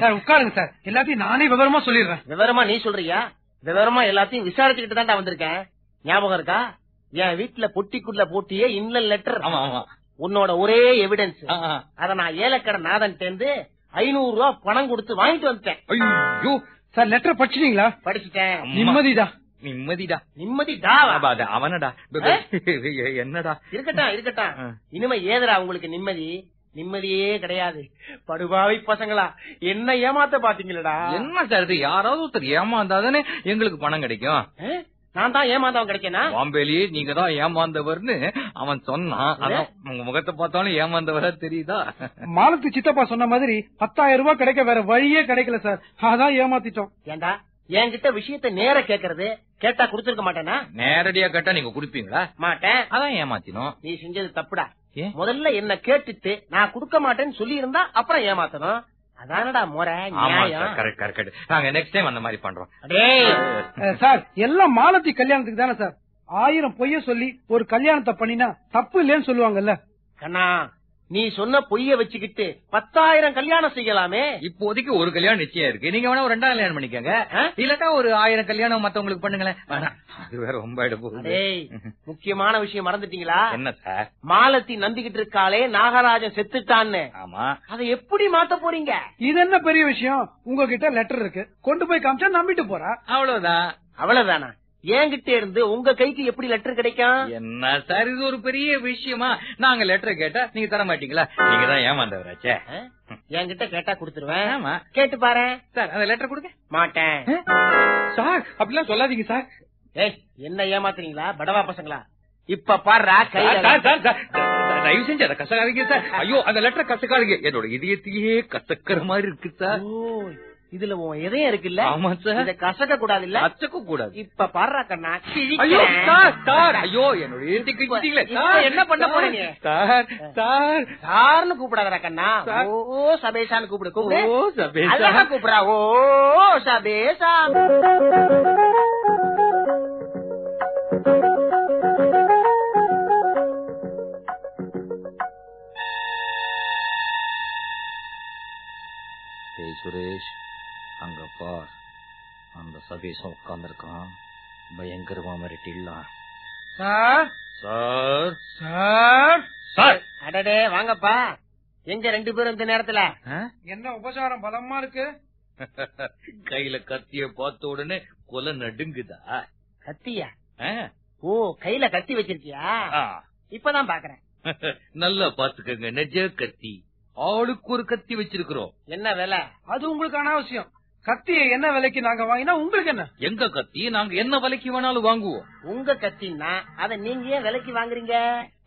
சார் உட்காருங்க சார். எல்லாத்தையும் நானே விவரமா சொல்லிடுறேன். விவரமா நீ சொல்றியா? விவரமா எல்லாத்தையும் விசாரிச்சுக்கிட்டு தான்டா வந்திருக்கேன். ஞாபகம் இருக்கா? என் வீட்டுல பொட்டிக்குள்ள போட்டியே இன்னல் லெட்டர் ஆமா ஆமா. உன்னோட ஒரே எவிடன்ஸ். அத நான் ஏலக்கடை நாதன் சேர்ந்து ஐநூறு ரூபா பணம் கொடுத்து வாங்கிட்டு வந்துட்டேன். ஐயோ சார் லெட்டர் படிச்சிட்டீங்களா? படிச்சுட்டேன். நிம்மதிடா. நிம்மதி டாவா அப்ப அது அவனடா. என்னடா? இருக்கட்டும் ஆ. இனிமே ஏதுடா உங்களுக்கு நிம்மதி? நிம்மதியே கிடையாது. படுபாவை பசங்களா என்ன ஏமாத்த பாத்தீங்களடா. என்ன சார் இது? யாராவது ஒருத்தர் ஏமாந்தாதானே எங்களுக்கு பணம் கிடைக்கும்? நான் தான் ஏமாந்தவன் கிடைக்கேனா? பாம்பேலியே நீங்க தான் ஏமாந்தவர்னு அவன் சொன்னான். அதான் உங்க முகத்தை பார்த்தாலும் ஏமாந்தவரா தெரியுதா? மாலத்து சித்தப்பா சொன்ன மாதிரி பத்தாயிரம் ரூபாய் கிடைக்க வேற வழியே கிடைக்கல சார். அதான் ஏமாத்திட்டோம். ஏண்டா என்கிட்ட விஷயத்த நேர கேக்குறது கேட்டா கொடுத்திருக்க மாட்டேனா? நேரடியா கேட்டா நீங்க குடுப்பீங்களா? மாட்டேன். அதான் ஏமாத்தினோம். நீ செஞ்சது தப்புடா? முதல்ல என்ன கேட்டுட்டு நான் கொடுக்க மாட்டேன்னு சொல்லி இருந்தா அப்புறம் ஏமாத்தணும். அதானடா முறை கரெக்ட் கரெக்ட் நாங்க நெக்ஸ்ட் டைம் அந்த மாதிரி பண்றோம். சார் எல்லாம் மாலத்தி கல்யாணத்துக்கு தானே சார்? ஆயிரம் பொய்ய சொல்லி ஒரு கல்யாணத்தை பண்ணினா தப்பு இல்லைன்னு சொல்லுவாங்கல்ல? கண்ணா நீ சொன்ன பொய்ய வச்சுக்கிட்டு பத்தாயிரம் கல்யாணம் செய்யலாமே. இப்போதைக்கு ஒரு கல்யாணம் நிச்சயம் இருக்கு. நீங்க வேணா ஒரு ரெண்டாம் கல்யாணம் பண்ணிக்கங்க? இல்லட்டா ஒரு ஆயிரம் கல்யாணம் மத்தவங்களுக்கு பண்ணுங்களேன். வேணாம். அது வேற ரொம்ப போகுது. டேய் முக்கியமான விஷயம் மறந்துட்டீங்களா? என்ன சார்? மாலத்தி நம்பிக்கிட்டு இருக்காளே நாகராஜன் செத்துட்டான்னு. ஆமா. அதை எப்படி மாத்த போறீங்க? இது என்ன பெரிய விஷயம்? உங்ககிட்ட லெட்டர் இருக்கு. கொண்டு போய் காமிச்சா நம்பிட்டு போறா. அவ்வளவுதான். அவ்வளவுதானா? என்கிட்ட இருந்து உங்க கைக்கு எப்படி லெட்டர் கிடைக்கும்? என்ன சார் இது ஒரு பெரிய விஷயமா? நாங்க லெட்டர் கேட்டா நீங்க தர மாட்டீங்களா? நீங்க தான் ஏமாந்தவராச்சே? என்கிட்ட கேட்டா கொடுத்துருவேன். ஆமா. கேட்டு பாரு சார் அந்த லெட்டர் கொடுங்க. மாட்டேன். சார் அப்படிலாம் சொல்லாதீங்க சார். ஏய் என்ன ஏமாத்துறீங்களா? படவா பசங்களா? இப்ப சார், தயவு செஞ்சு அதை கசக்காதீங்க சார். ஐயோ அந்த லெட்டர் கசக்காதீங்க. என்னோட இதயத்தையே கசக்கிற மாதிரி இருக்கு சார். இதுல உன் இதயம் இருக்குல்ல? ஆமா சார். இத கசக்க கூடாது இல்ல கசக்க கூடாது இப்ப பாடுறா கண்ணா ஐயோ. சார் சார் ஐயோ என்னோட கிழிச்சிட்டீங்களே. சார் என்ன பண்ண போறீங்க? Sir sir. சார்னு கூப்பிடாதடா கண்ணா. ஓ சபேஷான்னு கூப்பிடு கூப்பிடு. ஓ சபேஷா. அழகா கூப்பிடா ஓ சபேஷா. சுரேஷ். பார். அந்த சபீசம் உட்கார்ந்துருக்கான். பயங்கரமா மிரட்டிடலாம். சார்? சார்? சார்? சார்! அடடே வாங்கப்பா. எங்க ரெண்டு பேரும் இந்த நேரத்துல? என்ன உபசாரம் பலமா இருக்கு? கையில கத்திய பார்த்த உடனே கொலை நடுங்குதா? கத்தியா? ஆ? ஓ கையில கத்தி வச்சிருக்கியா. இப்பதான் பாக்குறேன். நல்லா பாத்துக்கங்க நெஜ கத்தி. ஆளுக்கு ஒரு கத்தி வச்சிருக்கிறோம். என்ன விலை? அது உங்களுக்கு அனாவசியம். கத்தியை என்ன விலைக்கு நாங்க வாங்கினா உங்களுக்கு என்ன? எங்க கத்தி? நாங்க என்ன விலைக்கு வேணாலும் வாங்குவோம். உங்க கத்தின்னா அத நீங்க ஏன் விலைக்கு வாங்குறீங்க?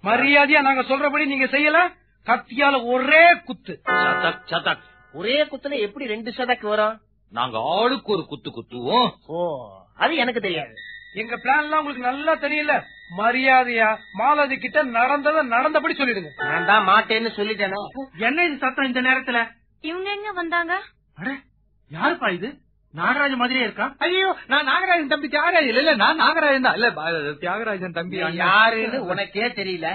மரியாதையா நாங்க சொல்றபடி நீங்க செய்யல? கத்தியால ஒரே குத்து. சதக் சதக். ஒரே குத்துல எப்படி ரெண்டு சதக்கு வரும்? நாங்க ஆளுக்கு ஒரு குத்து குத்துவோம். ஓ அது எனக்கு தெரியாது. எங்க பிளான் எல்லாம் உங்களுக்கு நல்லா தெரியல. மரியாதையா மாலதி கிட்ட நடந்தத நடந்தபடி சொல்லிடுங்க. நான் தான் மாட்டேன்னு சொல்லிட்டேனே? என்ன இது சத்தம் இந்த நேரத்துல? இவங்க எங்க வந்தாங்க? அட யாருப்பா இது? நாகராஜ மாதிரியே இருக்கா? ஐயோ நான் நாகராஜன் தம்பி தியாகராஜன் இல்ல இல்ல நான் நாகராஜன் தான். இல்ல தியாகராஜன் தம்பி. யாருன்னு உனக்கே தெரியல.